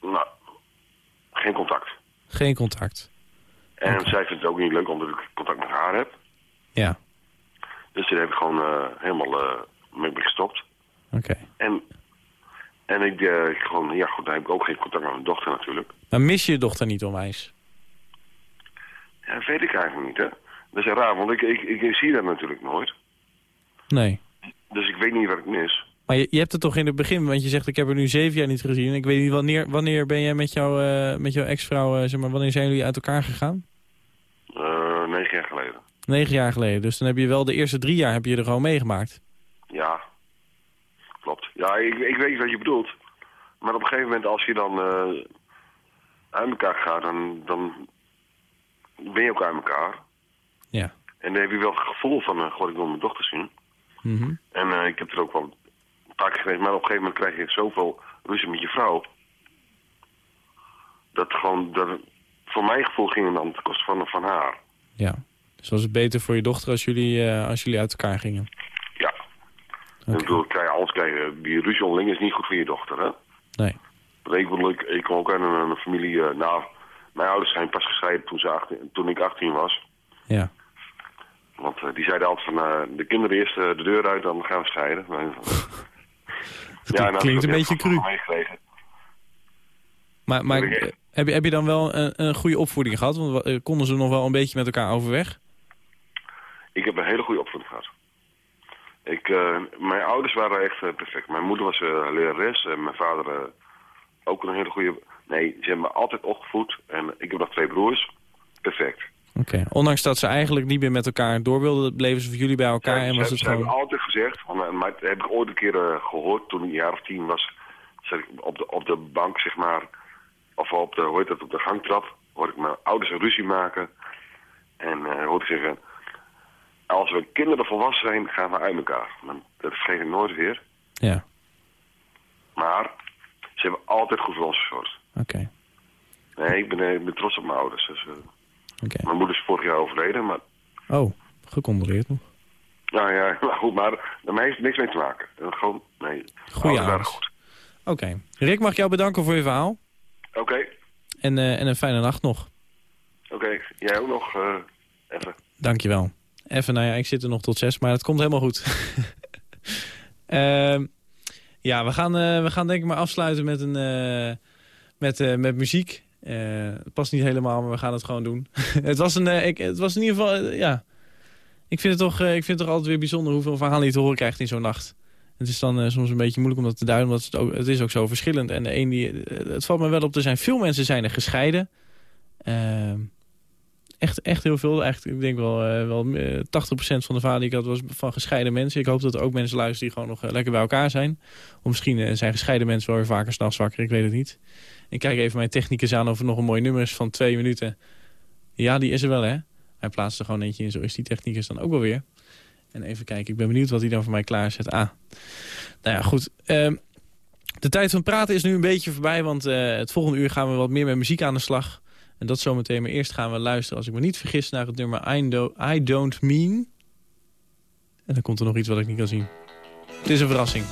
Speaker 11: nou, geen contact.
Speaker 3: Geen contact.
Speaker 11: En zij vindt het ook niet leuk omdat ik contact met haar heb.
Speaker 3: Ja.
Speaker 11: Dus daar heb ik gewoon eh, helemaal eh, mee gestopt.
Speaker 3: Oké.
Speaker 11: En, en ik, eh, gewoon, ja goed, dan heb ik ook geen contact met mijn dochter natuurlijk.
Speaker 3: Maar mis je je dochter niet onwijs?
Speaker 11: Ja, dat weet ik eigenlijk niet, hè. Dat is raar, want ik, ik, ik zie dat natuurlijk nooit.
Speaker 3: Nee.
Speaker 11: Dus ik weet niet wat ik mis.
Speaker 3: Maar je, je hebt het toch in het begin, want je zegt ik heb er nu zeven jaar niet gezien. Ik weet niet wanneer, wanneer ben jij met, jou, met jouw ex-vrouw, zeg maar, wanneer zijn jullie uit elkaar gegaan?
Speaker 11: Negen jaar geleden.
Speaker 3: Negen jaar geleden. Dus dan heb je wel de eerste drie jaar heb je er gewoon meegemaakt.
Speaker 11: Ja, klopt. Ja, ik, ik weet wat je bedoelt. Maar op een gegeven moment, als je dan eh, uit elkaar gaat, dan, dan ben je ook uit elkaar.
Speaker 3: Ja.
Speaker 11: En dan heb je wel het gevoel van, uh, god, ik wil mijn dochter zien.
Speaker 3: Mhm.
Speaker 11: En eh, ik heb er ook wel een paar keer geweest, maar op een gegeven moment krijg je zoveel ruzie met je vrouw. Dat gewoon, dat, voor mijn gevoel ging het dan ten koste van, van haar.
Speaker 3: Ja. Dus was het beter voor je dochter als jullie, eh, als jullie uit elkaar gingen?
Speaker 11: Ja. Ik bedoel, krijg, anders krijg je, die ruzie onderling is niet goed voor je dochter, hè?
Speaker 3: Nee.
Speaker 11: Want Ik, kom ook uit een, een familie, eh, nou, mijn ouders zijn pas gescheiden toen, ze 18 toen ik 18 was.
Speaker 3: Ja.
Speaker 11: Want eh, die zeiden altijd van, eh, de kinderen eerst eh, de deur uit, dan gaan we scheiden. [LAUGHS] Ja,
Speaker 3: klinkt een beetje cru. Maar, maar
Speaker 11: Heb
Speaker 3: je, heb je dan wel een, een goede opvoeding gehad? Want wa- eh, konden ze nog wel een beetje met elkaar overweg?
Speaker 11: Ik heb een hele goede opvoeding gehad. Ik, eh, mijn ouders waren echt eh, perfect. Mijn moeder was lerares en mijn vader ook een hele goede... Nee, ze hebben me altijd opgevoed en ik heb nog twee broers. Perfect.
Speaker 3: Oké. Ondanks dat ze eigenlijk niet meer met elkaar door wilden, bleven ze voor jullie bij elkaar en was het
Speaker 11: ze hebben
Speaker 3: gewoon...
Speaker 11: altijd gezegd, eh, maar dat heb ik ooit een keer eh, gehoord toen ik een jaar of tien was. Zat ik op de, op de bank, zeg maar, of op de, hoe heet dat, op de gangtrap, hoorde ik mijn ouders een ruzie maken. En eh hoorde ik zeggen, als we kinderen volwassen zijn, gaan we uit elkaar. Dat vergeet ik nooit weer.
Speaker 3: Ja,
Speaker 11: Maar ze hebben altijd goed voor ons gezorgd.
Speaker 3: oké.
Speaker 11: Nee, ik ben, eh, ik ben trots op mijn ouders. Dus,
Speaker 3: Oké.
Speaker 11: Mijn moeder is vorig jaar overleden, maar
Speaker 3: Oh, gecondoleerd nog.
Speaker 11: nou ja, [LAUGHS] maar goed, maar daarmee heeft niks mee te maken. Gewoon, nee.
Speaker 3: Goeie ouders.
Speaker 11: goed.
Speaker 3: Oké. Rick, mag ik jou bedanken voor je verhaal.
Speaker 11: Oké,
Speaker 3: En, eh, en een fijne nacht nog.
Speaker 11: oké. Jij ook nog eh, even.
Speaker 3: Dankjewel. Even, nou ja, ik zit er nog tot zes, maar het komt helemaal goed. [LAUGHS] Ehm, ja, we gaan, eh, we gaan denk ik maar afsluiten met, een, eh, met, eh, met muziek. Eh, het past niet helemaal, maar we gaan het gewoon doen. [LAUGHS] het, was een, eh, ik, het was in ieder geval, eh, ja... Ik vind, het toch, eh, ik vind het toch altijd weer bijzonder hoeveel verhalen je te horen krijgt in zo'n nacht. Het is dan eh, soms een beetje moeilijk om dat te duiden, omdat het, het is ook zo verschillend. En de een die, eh, het valt me wel op, er zijn veel mensen zijn er gescheiden. Ehm echt, echt heel veel. Eigenlijk, ik denk wel, eh, wel eh, 80% van de verhalen die ik had was van gescheiden mensen. Ik hoop dat er ook mensen luisteren die gewoon nog eh, lekker bij elkaar zijn. Of misschien eh, zijn gescheiden mensen wel weer vaker s'nachts wakker, ik weet het niet. Ik kijk even mijn technicus aan of er nog een mooi nummer is van twee minuten. Ja, die is er wel, hè? Hij plaatst er gewoon eentje in, zo is die technicus dan ook wel weer. En even kijken, ik ben benieuwd wat hij dan voor mij klaarzet. Ah, nou ja, goed. Ehm, de tijd van praten is nu een beetje voorbij, want eh, het volgende uur gaan we wat meer met muziek aan de slag. En dat zometeen, maar eerst gaan we luisteren, als ik me niet vergis, naar het nummer I, I Don't Mean. En dan komt er nog iets wat ik niet kan zien. Het is een verrassing.